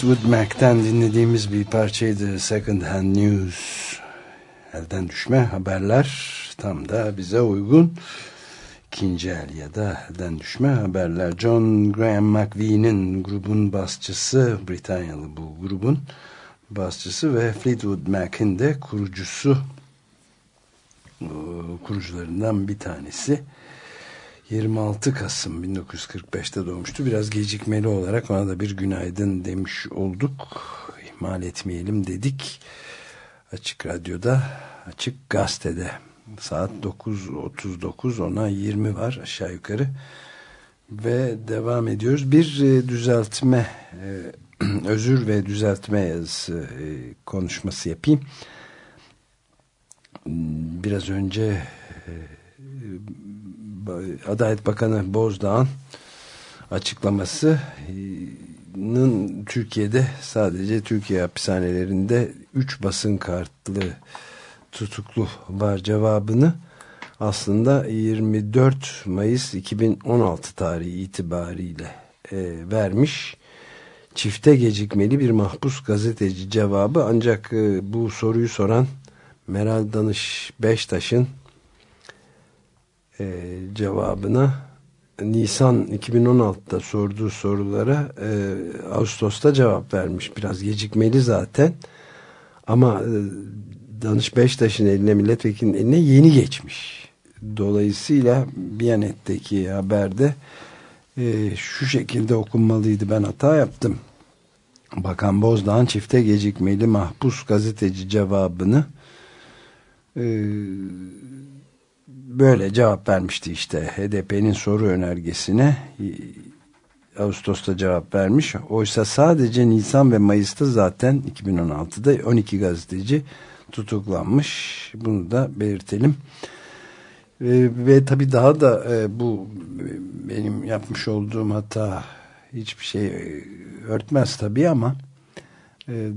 Fleetwood Mac'ten dinlediğimiz bir parçaydı Second Hand News. Elden düşme haberler tam da bize uygun. İkinci el ya da elden düşme haberler. John Graham McVie'nin grubun basçısı, Britanyalı bu grubun basçısı ve Fleetwood Mac'in de kurucusu, kurucularından bir tanesi. 26 Kasım 1945'te doğmuştu. Biraz gecikmeli olarak ona da bir günaydın demiş olduk. İhmal etmeyelim dedik. Açık Radyo'da, Açık Gazete'de saat 9.39 ona 20 var aşağı yukarı. Ve devam ediyoruz. Bir e, düzeltme, e, özür ve düzeltme yazısı e, konuşması yapayım. Biraz önce Adalet Bakanı Bozdağ'ın açıklamasının Türkiye'de sadece Türkiye hapishanelerinde 3 basın kartlı tutuklu var cevabını aslında 24 Mayıs 2016 tarihi itibariyle e, vermiş. Çifte gecikmeli bir mahpus gazeteci cevabı ancak e, bu soruyu soran Meral Danış Beştaş'ın e, cevabına Nisan 2016'da sorduğu sorulara e, Ağustos'ta cevap vermiş. Biraz gecikmeli zaten. Ama e, Danış Beştaş'ın eline milletvekilinin eline yeni geçmiş. Dolayısıyla Biyanet'teki haberde e, şu şekilde okunmalıydı. Ben hata yaptım. Bakan Bozdağ'ın çifte gecikmeli mahpus gazeteci cevabını e, böyle cevap vermişti işte HDP'nin soru önergesine Ağustos'ta cevap vermiş. Oysa sadece Nisan ve Mayıs'ta zaten 2016'da 12 gazeteci tutuklanmış. Bunu da belirtelim. Ve, ve tabii daha da e, bu e, benim yapmış olduğum hata hiçbir şey e, örtmez tabii ama e,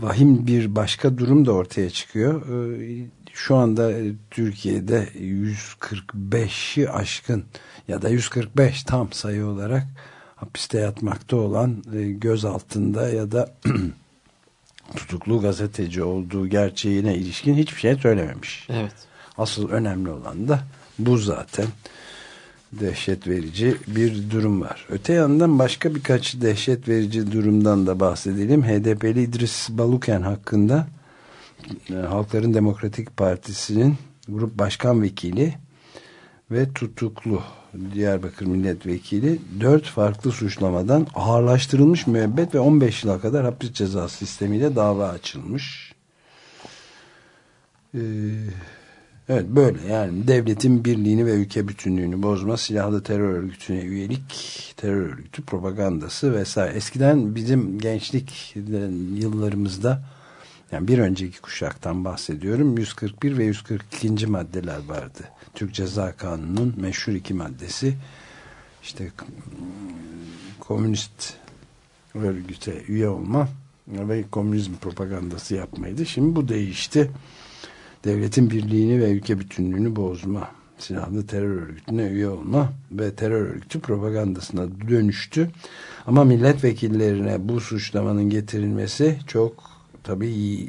vahim bir başka durum da ortaya çıkıyor. E, şu anda e, Türkiye'de 145'i aşkın ya da 145 tam sayı olarak hapiste yatmakta olan e, göz altında ya da tutuklu gazeteci olduğu gerçeğine ilişkin hiçbir şey söylememiş. Evet. Asıl önemli olan da bu zaten dehşet verici bir durum var. Öte yandan başka birkaç dehşet verici durumdan da bahsedelim. HDP'li İdris Baluken hakkında Halkların Demokratik Partisi'nin grup başkan vekili ve tutuklu Diyarbakır milletvekili dört farklı suçlamadan ağırlaştırılmış müebbet ve 15 yıla kadar hapis cezası sistemiyle dava açılmış. Ee, evet böyle yani devletin birliğini ve ülke bütünlüğünü bozma, silahlı terör örgütüne üyelik, terör örgütü propagandası vesaire. Eskiden bizim gençlik yıllarımızda yani bir önceki kuşaktan bahsediyorum 141 ve 142. maddeler vardı. Türk Ceza Kanunu'nun meşhur iki maddesi işte komünist örgüte üye olma ve komünizm propagandası yapmaydı. Şimdi bu değişti. Devletin birliğini ve ülke bütünlüğünü bozma, silahlı terör örgütüne üye olma ve terör örgütü propagandasına dönüştü. Ama milletvekillerine bu suçlamanın getirilmesi çok tabii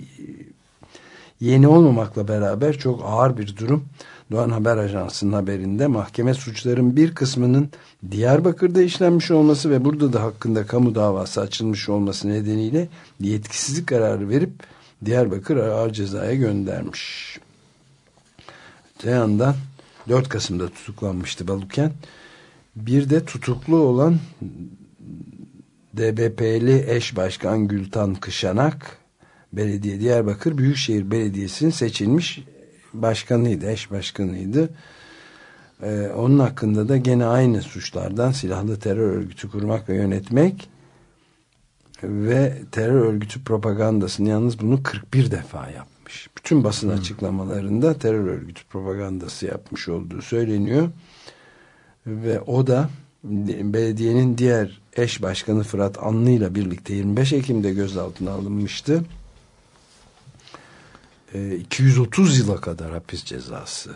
yeni olmamakla beraber çok ağır bir durum. Doğan Haber Ajansı'nın haberinde mahkeme suçların bir kısmının Diyarbakır'da işlenmiş olması ve burada da hakkında kamu davası açılmış olması nedeniyle yetkisizlik kararı verip Diyarbakır ağır cezaya göndermiş. Öte yandan 4 Kasım'da tutuklanmıştı Baluken. Bir de tutuklu olan DBP'li eş başkan Gültan Kışanak Belediye Diyarbakır Büyükşehir Belediyesi'nin seçilmiş başkanıydı, eş başkanıydı. Ee, onun hakkında da gene aynı suçlardan silahlı terör örgütü kurmak ve yönetmek ve terör örgütü propagandasını yalnız bunu 41 defa yapmış. Bütün basın hmm. açıklamalarında terör örgütü propagandası yapmış olduğu söyleniyor. Ve o da belediyenin diğer eş başkanı Fırat Anlı ile birlikte 25 Ekim'de gözaltına alınmıştı. 230 e, yıla kadar hapis cezası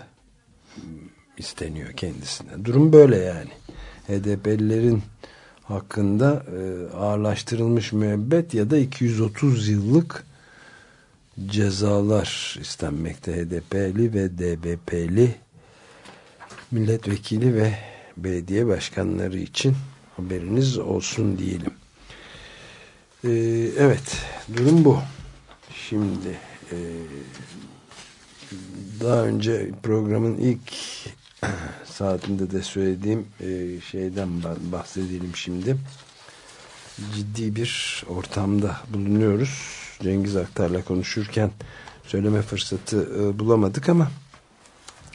isteniyor kendisine. Durum böyle yani. HDP'lilerin hakkında e, ağırlaştırılmış müebbet ya da 230 yıllık cezalar istenmekte HDP'li ve DBP'li milletvekili ve belediye başkanları için haberiniz olsun diyelim. Ee, evet durum bu. Şimdi e, daha önce programın ilk saatinde de söylediğim e, şeyden bahsedelim şimdi. Ciddi bir ortamda bulunuyoruz. Cengiz Aktar'la konuşurken söyleme fırsatı e, bulamadık ama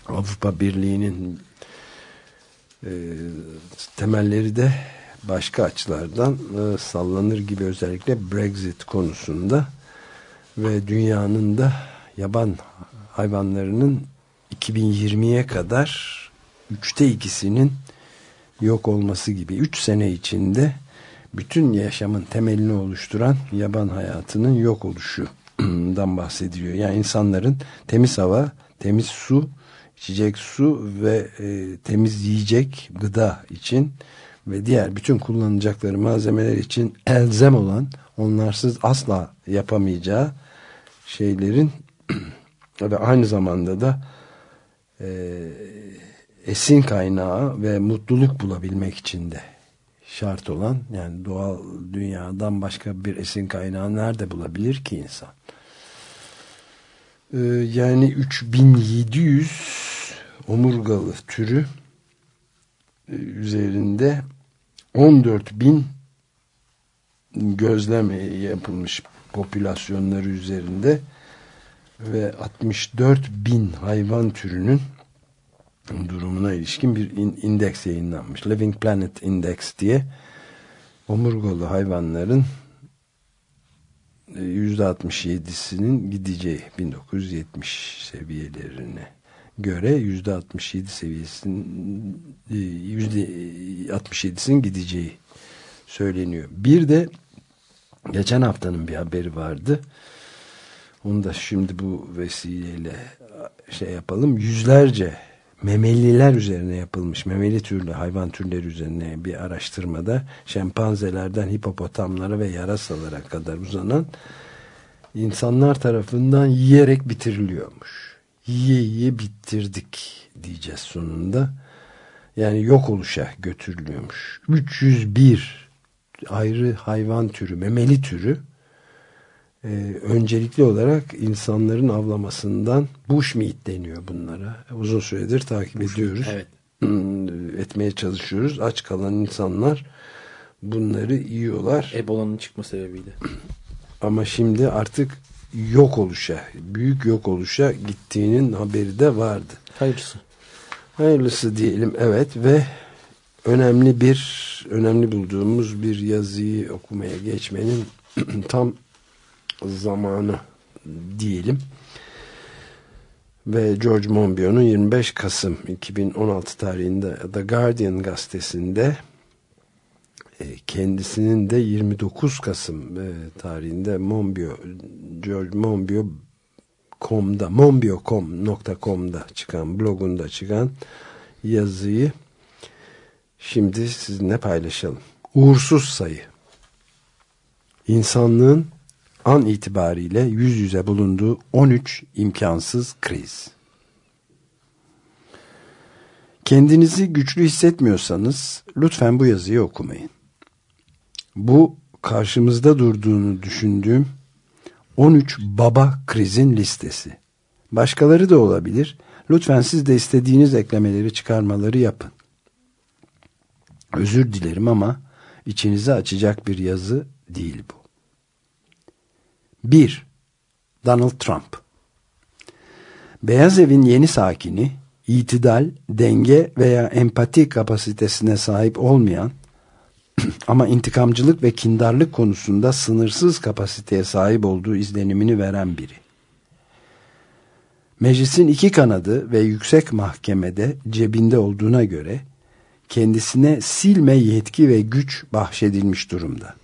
Avrupa Birliği'nin e, temelleri de başka açılardan sallanır gibi özellikle Brexit konusunda ve dünyanın da yaban hayvanlarının 2020'ye kadar üçte ikisinin yok olması gibi üç sene içinde bütün yaşamın temelini oluşturan yaban hayatının yok oluşundan bahsediliyor. Yani insanların temiz hava, temiz su, içecek su ve e, temiz yiyecek gıda için ve diğer bütün kullanacakları malzemeler için elzem olan onlarsız asla yapamayacağı şeylerin ve aynı zamanda da e, esin kaynağı ve mutluluk bulabilmek için de şart olan yani doğal dünyadan başka bir esin kaynağı nerede bulabilir ki insan? Ee, yani 3700 omurgalı türü e, üzerinde 14.000 gözlem yapılmış popülasyonları üzerinde ve 64 bin hayvan türünün durumuna ilişkin bir in- indeks yayınlanmış. Living Planet Index diye omurgalı hayvanların e, %67'sinin gideceği 1970 seviyelerine göre %67 seviyesinin e, %67'sinin gideceği söyleniyor. Bir de geçen haftanın bir haberi vardı. Onu da şimdi bu vesileyle şey yapalım. Yüzlerce memeliler üzerine yapılmış, memeli türlü hayvan türleri üzerine bir araştırmada şempanzelerden hipopotamlara ve yarasalara kadar uzanan insanlar tarafından yiyerek bitiriliyormuş. Yiye yiye bitirdik diyeceğiz sonunda. Yani yok oluşa götürülüyormuş. 301 ayrı hayvan türü, memeli türü e, öncelikli olarak insanların avlamasından bushmeat deniyor bunlara. Uzun süredir takip ediyoruz. Evet. Hmm, Etmeye çalışıyoruz. Aç kalan insanlar bunları yiyorlar. Ebola'nın çıkma sebebiyle. Ama şimdi artık yok oluşa, büyük yok oluşa gittiğinin haberi de vardı. Hayırlısı. Hayırlısı diyelim evet ve önemli bir önemli bulduğumuz bir yazıyı okumaya geçmenin tam zamanı diyelim. Ve George Monbiot'un 25 Kasım 2016 tarihinde The Guardian gazetesinde e, kendisinin de 29 Kasım e, tarihinde Monbiot George Monbiot com'da monbiot.com.com'da çıkan blogunda çıkan yazıyı şimdi sizinle paylaşalım. Uğursuz sayı. İnsanlığın an itibariyle yüz yüze bulunduğu 13 imkansız kriz. Kendinizi güçlü hissetmiyorsanız lütfen bu yazıyı okumayın. Bu karşımızda durduğunu düşündüğüm 13 baba krizin listesi. Başkaları da olabilir. Lütfen siz de istediğiniz eklemeleri çıkarmaları yapın. Özür dilerim ama içinizi açacak bir yazı değil bu. 1. Donald Trump Beyaz Evin yeni sakini, itidal, denge veya empati kapasitesine sahip olmayan ama intikamcılık ve kindarlık konusunda sınırsız kapasiteye sahip olduğu izlenimini veren biri. Meclisin iki kanadı ve yüksek mahkemede cebinde olduğuna göre kendisine silme yetki ve güç bahşedilmiş durumda.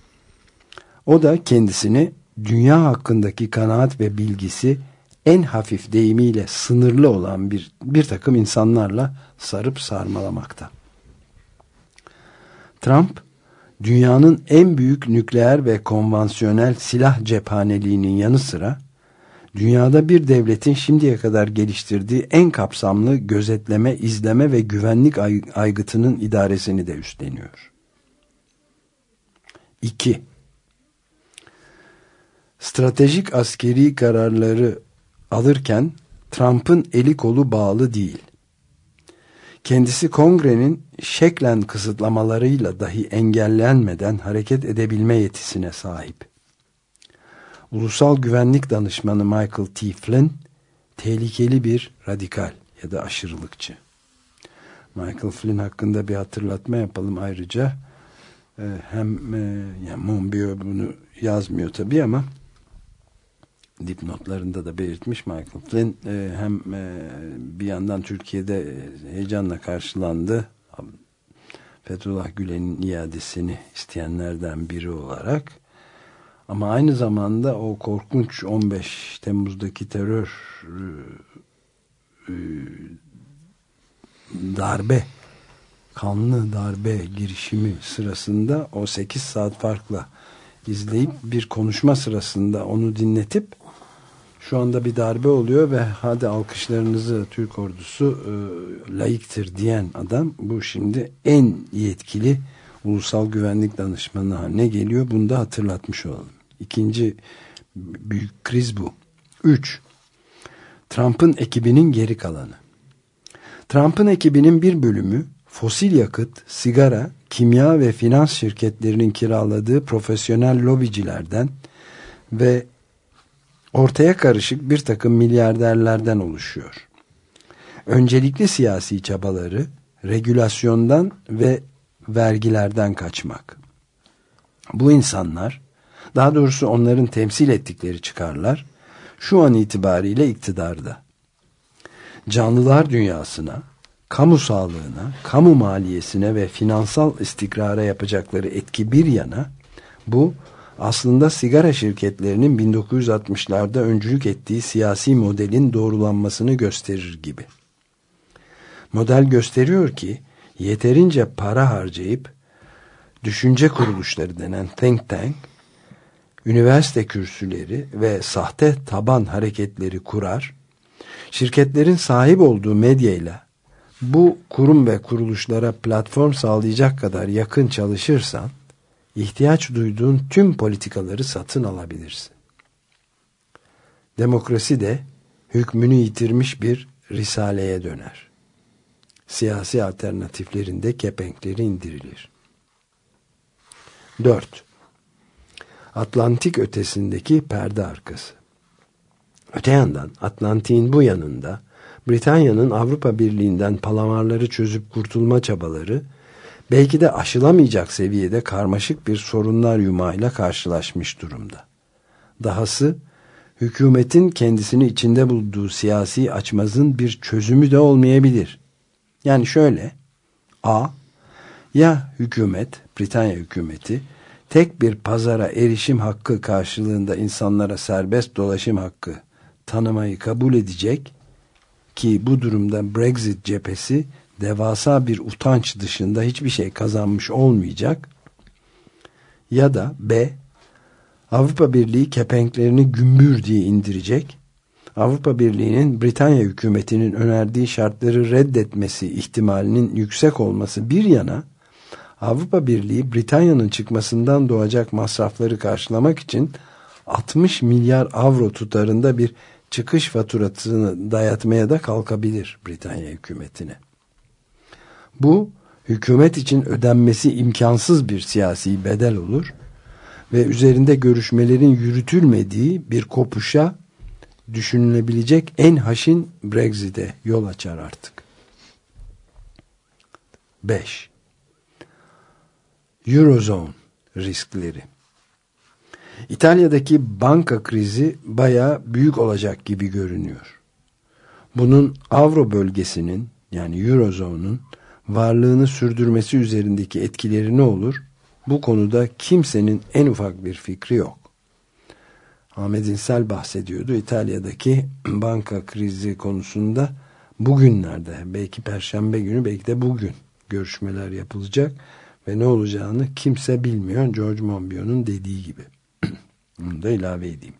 O da kendisini dünya hakkındaki kanaat ve bilgisi en hafif deyimiyle sınırlı olan bir, bir takım insanlarla sarıp sarmalamakta. Trump, dünyanın en büyük nükleer ve konvansiyonel silah cephaneliğinin yanı sıra, dünyada bir devletin şimdiye kadar geliştirdiği en kapsamlı gözetleme, izleme ve güvenlik aygıtının idaresini de üstleniyor. 2 stratejik askeri kararları alırken Trump'ın eli kolu bağlı değil. Kendisi kongrenin şeklen kısıtlamalarıyla dahi engellenmeden hareket edebilme yetisine sahip. Ulusal Güvenlik Danışmanı Michael T. Flynn, tehlikeli bir radikal ya da aşırılıkçı. Michael Flynn hakkında bir hatırlatma yapalım ayrıca. Ee, hem e, yani Monbiot bunu yazmıyor tabii ama dipnotlarında da belirtmiş Michael Flynn e, hem e, bir yandan Türkiye'de heyecanla karşılandı Fethullah Gülen'in iadesini isteyenlerden biri olarak ama aynı zamanda o korkunç 15 Temmuz'daki terör e, darbe kanlı darbe girişimi sırasında o 8 saat farkla izleyip bir konuşma sırasında onu dinletip şu anda bir darbe oluyor ve hadi alkışlarınızı Türk ordusu e, layıktır diyen adam bu şimdi en yetkili ulusal güvenlik danışmanı haline geliyor. Bunu da hatırlatmış olalım. İkinci büyük kriz bu. Üç, Trump'ın ekibinin geri kalanı. Trump'ın ekibinin bir bölümü fosil yakıt, sigara, kimya ve finans şirketlerinin kiraladığı profesyonel lobicilerden ve ortaya karışık bir takım milyarderlerden oluşuyor. öncelikli siyasi çabaları regülasyondan ve vergilerden kaçmak. Bu insanlar, daha doğrusu onların temsil ettikleri çıkarlar, şu an itibariyle iktidarda. Canlılar dünyasına, kamu sağlığına, kamu maliyesine ve finansal istikrara yapacakları etki bir yana, bu aslında sigara şirketlerinin 1960'larda öncülük ettiği siyasi modelin doğrulanmasını gösterir gibi. Model gösteriyor ki yeterince para harcayıp düşünce kuruluşları denen think tank, üniversite kürsüleri ve sahte taban hareketleri kurar, şirketlerin sahip olduğu medyayla bu kurum ve kuruluşlara platform sağlayacak kadar yakın çalışırsan, ihtiyaç duyduğun tüm politikaları satın alabilirsin. Demokrasi de hükmünü yitirmiş bir risaleye döner. Siyasi alternatiflerinde kepenkleri indirilir. 4. Atlantik ötesindeki perde arkası. Öte yandan Atlantik'in bu yanında Britanya'nın Avrupa Birliği'nden palamarları çözüp kurtulma çabaları belki de aşılamayacak seviyede karmaşık bir sorunlar yumağıyla karşılaşmış durumda. Dahası hükümetin kendisini içinde bulduğu siyasi açmazın bir çözümü de olmayabilir. Yani şöyle, A. Ya hükümet, Britanya hükümeti, tek bir pazara erişim hakkı karşılığında insanlara serbest dolaşım hakkı tanımayı kabul edecek ki bu durumda Brexit cephesi devasa bir utanç dışında hiçbir şey kazanmış olmayacak ya da B Avrupa Birliği kepenklerini gümbür diye indirecek Avrupa Birliği'nin Britanya hükümetinin önerdiği şartları reddetmesi ihtimalinin yüksek olması bir yana Avrupa Birliği Britanya'nın çıkmasından doğacak masrafları karşılamak için 60 milyar avro tutarında bir çıkış faturasını dayatmaya da kalkabilir Britanya hükümetine. Bu hükümet için ödenmesi imkansız bir siyasi bedel olur ve üzerinde görüşmelerin yürütülmediği bir kopuşa düşünülebilecek en haşin Brexit'e yol açar artık. 5. Eurozone riskleri İtalya'daki banka krizi baya büyük olacak gibi görünüyor. Bunun Avro bölgesinin yani Eurozone'un varlığını sürdürmesi üzerindeki etkileri ne olur? Bu konuda kimsenin en ufak bir fikri yok. Ahmet İnsel bahsediyordu İtalya'daki banka krizi konusunda bugünlerde belki perşembe günü belki de bugün görüşmeler yapılacak ve ne olacağını kimse bilmiyor George Monbiot'un dediği gibi. Bunu da ilave edeyim.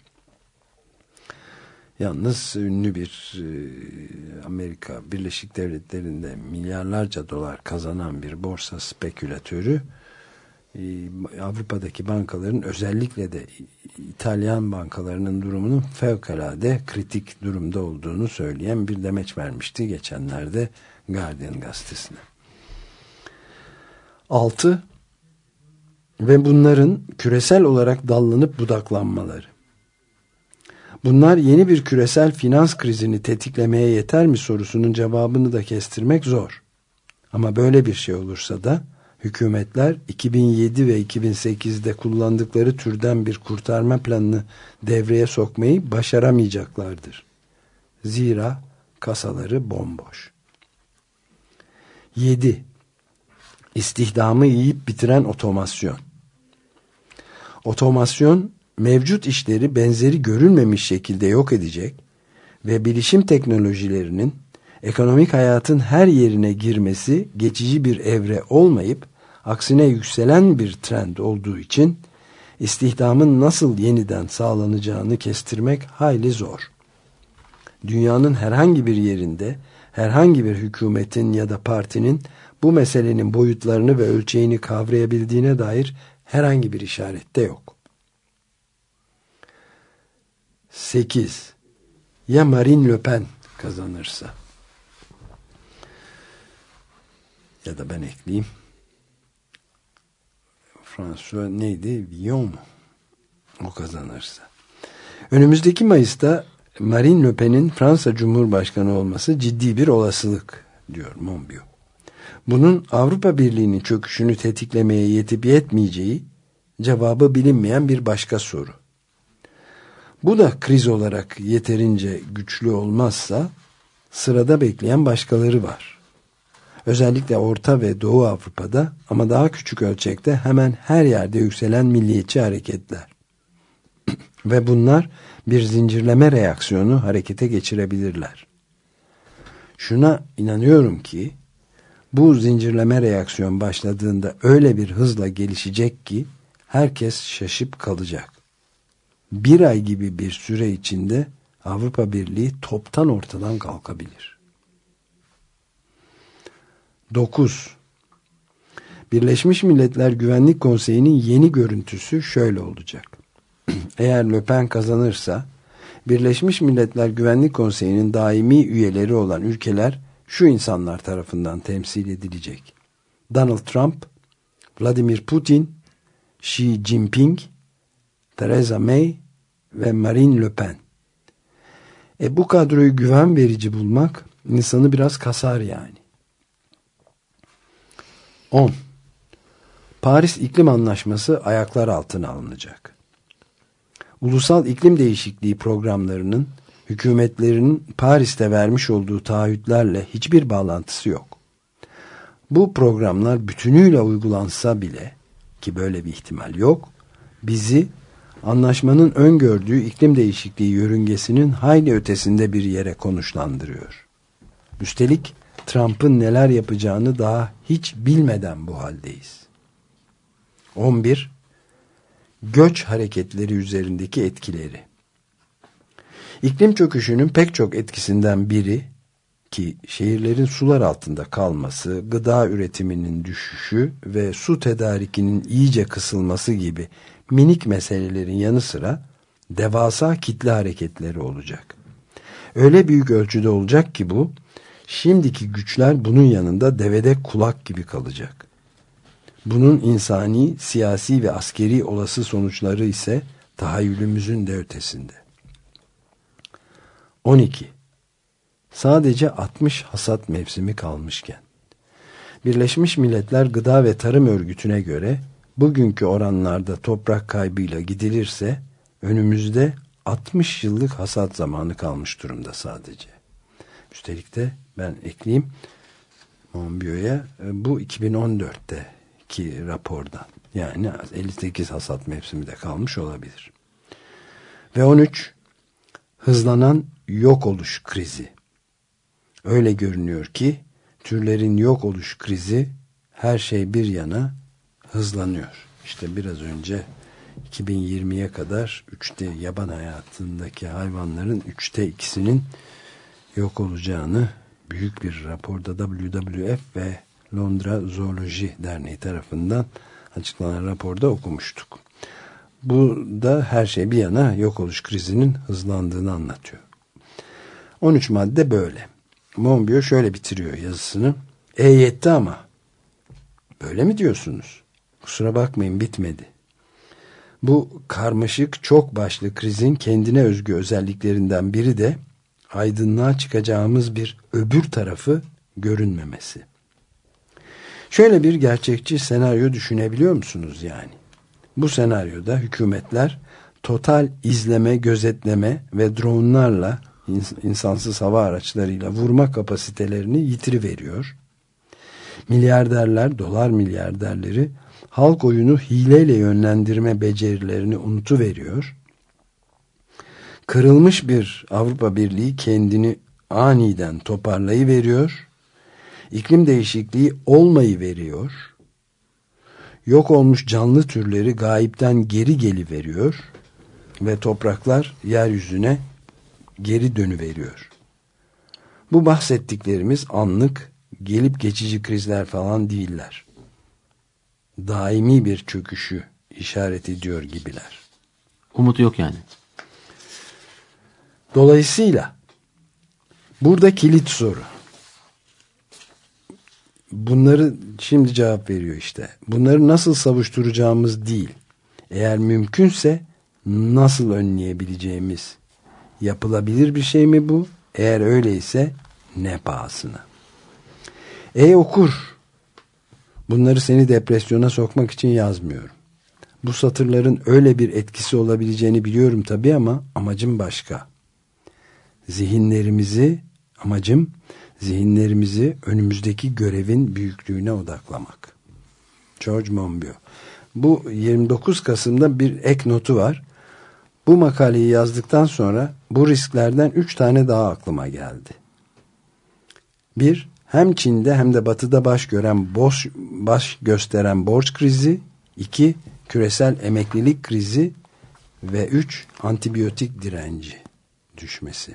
Yalnız ünlü bir e, Amerika Birleşik Devletleri'nde milyarlarca dolar kazanan bir borsa spekülatörü Avrupa'daki bankaların özellikle de İtalyan bankalarının durumunun fevkalade kritik durumda olduğunu söyleyen bir demeç vermişti geçenlerde Guardian gazetesine. 6 ve bunların küresel olarak dallanıp budaklanmaları. Bunlar yeni bir küresel finans krizini tetiklemeye yeter mi sorusunun cevabını da kestirmek zor. Ama böyle bir şey olursa da hükümetler 2007 ve 2008'de kullandıkları türden bir kurtarma planını devreye sokmayı başaramayacaklardır. Zira kasaları bomboş. 7. İstihdamı yiyip bitiren otomasyon. Otomasyon mevcut işleri benzeri görülmemiş şekilde yok edecek ve bilişim teknolojilerinin ekonomik hayatın her yerine girmesi geçici bir evre olmayıp aksine yükselen bir trend olduğu için istihdamın nasıl yeniden sağlanacağını kestirmek hayli zor. Dünyanın herhangi bir yerinde herhangi bir hükümetin ya da partinin bu meselenin boyutlarını ve ölçeğini kavrayabildiğine dair herhangi bir işaret de yok. 8. Ya Marine Le Pen kazanırsa? Ya da ben ekleyeyim. François neydi? Villon mu? O kazanırsa. Önümüzdeki Mayıs'ta Marine Le Pen'in Fransa Cumhurbaşkanı olması ciddi bir olasılık diyor Monbiot. Bunun Avrupa Birliği'nin çöküşünü tetiklemeye yetip yetmeyeceği cevabı bilinmeyen bir başka soru. Bu da kriz olarak yeterince güçlü olmazsa sırada bekleyen başkaları var. Özellikle Orta ve Doğu Avrupa'da ama daha küçük ölçekte hemen her yerde yükselen milliyetçi hareketler. ve bunlar bir zincirleme reaksiyonu harekete geçirebilirler. Şuna inanıyorum ki bu zincirleme reaksiyon başladığında öyle bir hızla gelişecek ki herkes şaşıp kalacak. Bir ay gibi bir süre içinde Avrupa Birliği toptan ortadan kalkabilir. 9. Birleşmiş Milletler Güvenlik Konseyi'nin yeni görüntüsü şöyle olacak. Eğer Le Pen kazanırsa Birleşmiş Milletler Güvenlik Konseyi'nin daimi üyeleri olan ülkeler şu insanlar tarafından temsil edilecek. Donald Trump, Vladimir Putin, Xi Jinping, Theresa May ve Marine Le Pen. E bu kadroyu güven verici bulmak insanı biraz kasar yani. 10. Paris İklim Anlaşması ayaklar altına alınacak. Ulusal iklim değişikliği programlarının hükümetlerinin Paris'te vermiş olduğu taahhütlerle hiçbir bağlantısı yok. Bu programlar bütünüyle uygulansa bile ki böyle bir ihtimal yok, bizi anlaşmanın öngördüğü iklim değişikliği yörüngesinin hayli ötesinde bir yere konuşlandırıyor. Üstelik Trump'ın neler yapacağını daha hiç bilmeden bu haldeyiz. 11. Göç hareketleri üzerindeki etkileri İklim çöküşünün pek çok etkisinden biri ki şehirlerin sular altında kalması, gıda üretiminin düşüşü ve su tedarikinin iyice kısılması gibi minik meselelerin yanı sıra devasa kitle hareketleri olacak. Öyle büyük ölçüde olacak ki bu, şimdiki güçler bunun yanında devede kulak gibi kalacak. Bunun insani, siyasi ve askeri olası sonuçları ise tahayyülümüzün de ötesinde. 12. Sadece 60 hasat mevsimi kalmışken. Birleşmiş Milletler Gıda ve Tarım Örgütü'ne göre bugünkü oranlarda toprak kaybıyla gidilirse önümüzde 60 yıllık hasat zamanı kalmış durumda sadece. Üstelik de ben ekleyeyim Monbiot'a bu 2014'teki rapordan yani 58 hasat mevsimi de kalmış olabilir. Ve 13 hızlanan yok oluş krizi. Öyle görünüyor ki türlerin yok oluş krizi her şey bir yana hızlanıyor. İşte biraz önce 2020'ye kadar üçte yaban hayatındaki hayvanların üçte ikisinin yok olacağını büyük bir raporda WWF ve Londra Zooloji Derneği tarafından açıklanan raporda okumuştuk. Bu da her şey bir yana yok oluş krizinin hızlandığını anlatıyor. 13 madde böyle. Monbiot şöyle bitiriyor yazısını. E yetti ama. Böyle mi diyorsunuz? Kusura bakmayın bitmedi. Bu karmaşık çok başlı krizin kendine özgü özelliklerinden biri de aydınlığa çıkacağımız bir öbür tarafı görünmemesi. Şöyle bir gerçekçi senaryo düşünebiliyor musunuz yani? Bu senaryoda hükümetler total izleme, gözetleme ve dronlarla insansız hava araçlarıyla vurma kapasitelerini yitiriveriyor. Milyarderler, dolar milyarderleri halk oyunu hileyle yönlendirme becerilerini unutuveriyor. Kırılmış bir Avrupa Birliği kendini aniden toparlayıveriyor. İklim değişikliği olmayı veriyor. Yok olmuş canlı türleri gayipten geri geliveriyor ve topraklar yeryüzüne geri dönüveriyor. Bu bahsettiklerimiz anlık, gelip geçici krizler falan değiller. Daimi bir çöküşü işaret ediyor gibiler. Umut yok yani. Dolayısıyla burada kilit soru. Bunları şimdi cevap veriyor işte. Bunları nasıl savuşturacağımız değil. Eğer mümkünse nasıl önleyebileceğimiz Yapılabilir bir şey mi bu? Eğer öyleyse ne pahasına? Ey okur! Bunları seni depresyona sokmak için yazmıyorum. Bu satırların öyle bir etkisi olabileceğini biliyorum tabii ama amacım başka. Zihinlerimizi, amacım zihinlerimizi önümüzdeki görevin büyüklüğüne odaklamak. George Monbiot. Bu 29 Kasım'da bir ek notu var. Bu makaleyi yazdıktan sonra bu risklerden 3 tane daha aklıma geldi. Bir, hem Çin'de hem de Batı'da baş gören boş, baş gösteren borç krizi, iki, küresel emeklilik krizi ve üç, antibiyotik direnci düşmesi.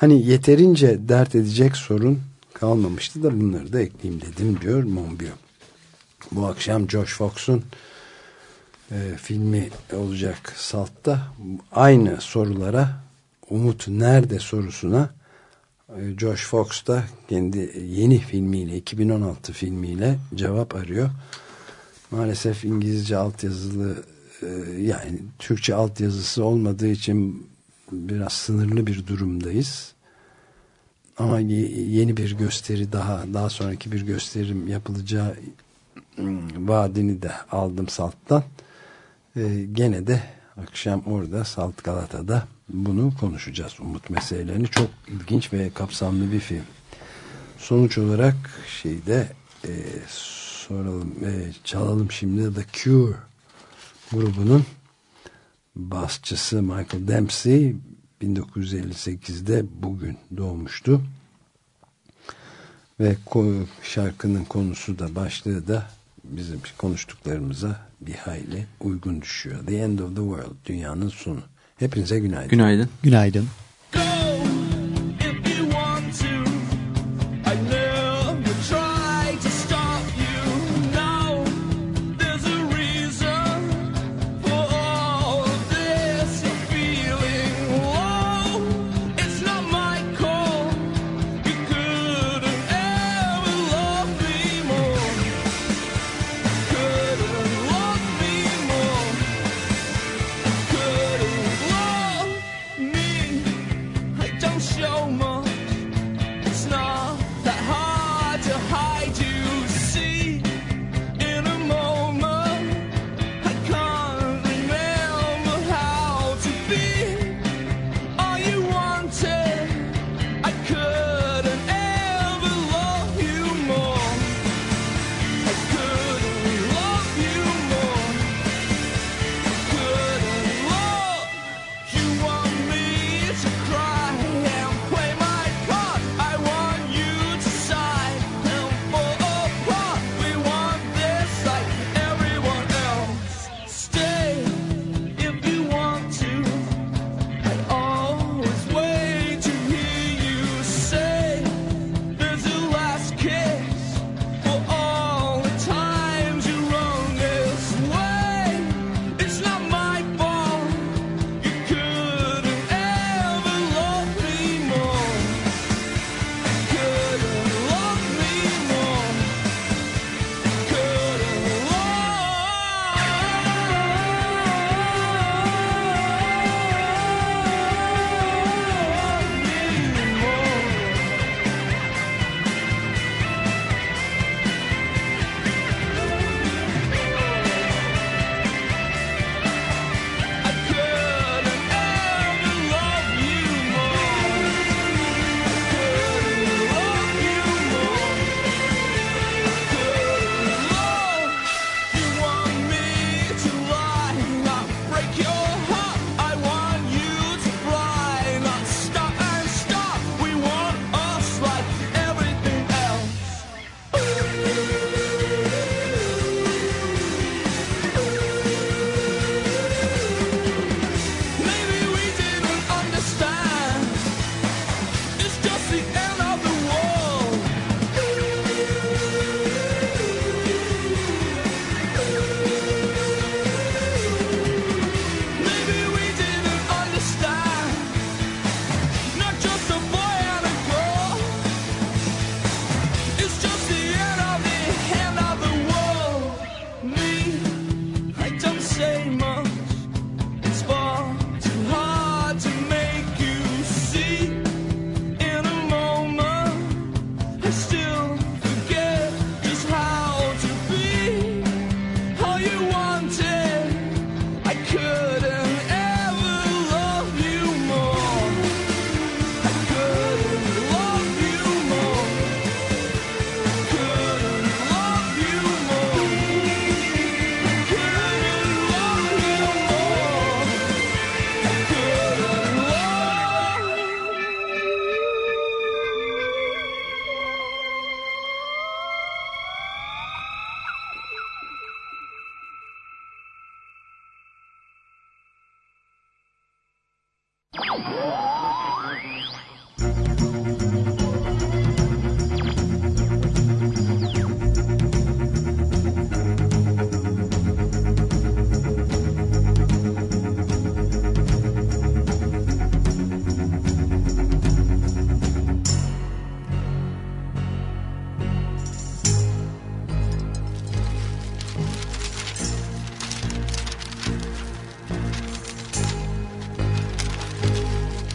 Hani yeterince dert edecek sorun kalmamıştı da bunları da ekleyeyim dedim diyor Monbiot. Bu akşam Josh Fox'un e, filmi olacak Salt'ta aynı sorulara Umut nerede sorusuna e, Josh Fox da kendi yeni filmiyle 2016 filmiyle cevap arıyor. Maalesef İngilizce altyazılı e, yani Türkçe altyazısı olmadığı için biraz sınırlı bir durumdayız. Ama yeni bir gösteri daha daha sonraki bir gösterim yapılacağı hmm, vaadini de aldım Salt'tan. Ee, gene de akşam orada Salt Galata'da bunu konuşacağız. Umut meselelerini çok ilginç ve kapsamlı bir film. Sonuç olarak şeyde e, soralım, e, çalalım şimdi The Cure grubunun basçısı Michael Dempsey 1958'de bugün doğmuştu. Ve şarkının konusu da başlığı da bizim konuştuklarımıza bir hayli uygun düşüyor. The End of the World, dünyanın sonu. Hepinize günaydın. Günaydın. Günaydın.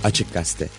Açık Gazete